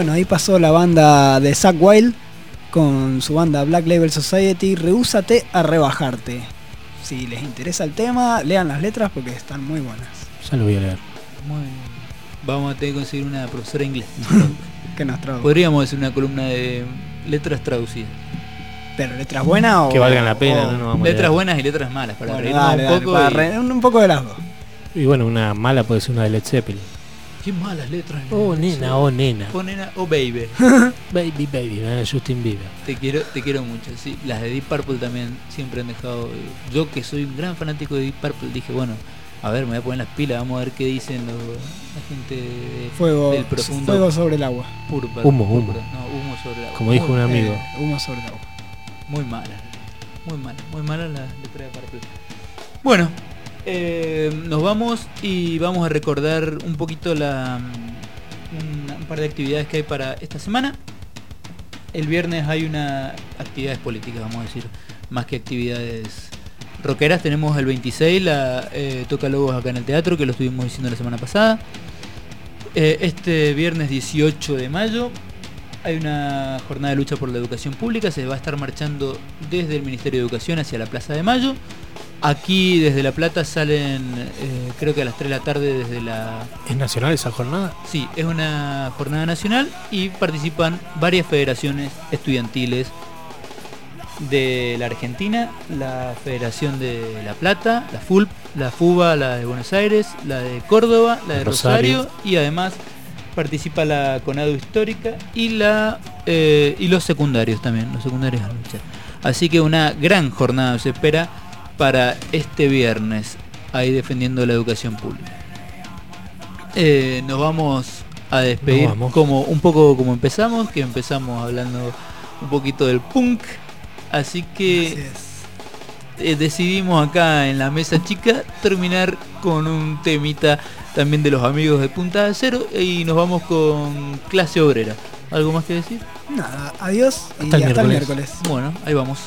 Bueno, ahí pasó la banda de Zack Wild con su banda Black Label Society, Rehúsate a rebajarte. Si les interesa el tema, lean las letras porque están muy buenas. Ya lo voy a leer. Muy bien. Vamos a tener que conseguir una profesora de inglés. Que nos traduce. Podríamos hacer una columna de letras traducidas. Pero letras buenas o Que valgan la pena, o- ¿no? No vamos a letras buenas y letras malas para Bueno, reírnos dale, un dale, poco. para y- re- un, un poco de las dos. Y bueno, una mala puede ser una de Led Zeppelin. Qué malas letras. Oh, nena, oh, nena. Oh, nena, oh, baby. Baby, baby, ¿eh? Justin Bieber. Te quiero, te quiero mucho, sí. Las de Deep Purple también siempre han dejado. Yo que soy un gran fanático de Deep Purple dije, bueno, a ver, me voy a poner las pilas, vamos a ver qué dicen los- la gente de- Fuego, del profundo. fuego sobre el agua. Púrpura, Humo, humo. No, humo sobre el agua. Como dijo un amigo. Eh, humo sobre el agua. Muy mala. Muy mala, muy mala la letra de Purple. Bueno, eh, nos vamos y vamos a recordar un poquito la, un, par de actividades que hay para esta semana. El viernes hay una actividades políticas, vamos a decir, más que actividades rockeras. Tenemos el 26, la eh, Toca Lobos acá en el teatro, que lo estuvimos diciendo la semana pasada. Eh, este viernes 18 de mayo hay una jornada de lucha por la educación pública, se va a estar marchando desde el Ministerio de Educación hacia la Plaza de Mayo. Aquí desde La Plata salen, eh, creo que a las 3 de la tarde desde la... ¿Es nacional esa jornada? Sí, es una jornada nacional y participan varias federaciones estudiantiles de la Argentina, la Federación de La Plata, la FULP, la FUBA, la de Buenos Aires, la de Córdoba, la de Rosario. Rosario, y además participa la CONADO Histórica y la eh, y los secundarios también, los secundarios. Así que una gran jornada se espera para este viernes, ahí defendiendo la educación pública. Eh, nos vamos a despedir vamos. como un poco como empezamos, que empezamos hablando un poquito del punk. Así que eh, decidimos acá en la mesa chica terminar con un temita también de los amigos de Punta de Cero y nos vamos con clase obrera. ¿Algo más que decir? Nada, adiós y Hasta el hasta el miércoles. miércoles. Bueno, ahí vamos.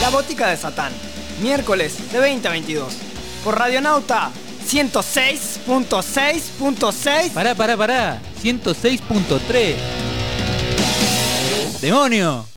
La Botica de Satán, miércoles de 20 a 22. Por Radionauta 106.6.6. Pará, pará, pará. 106.3. ¡Demonio!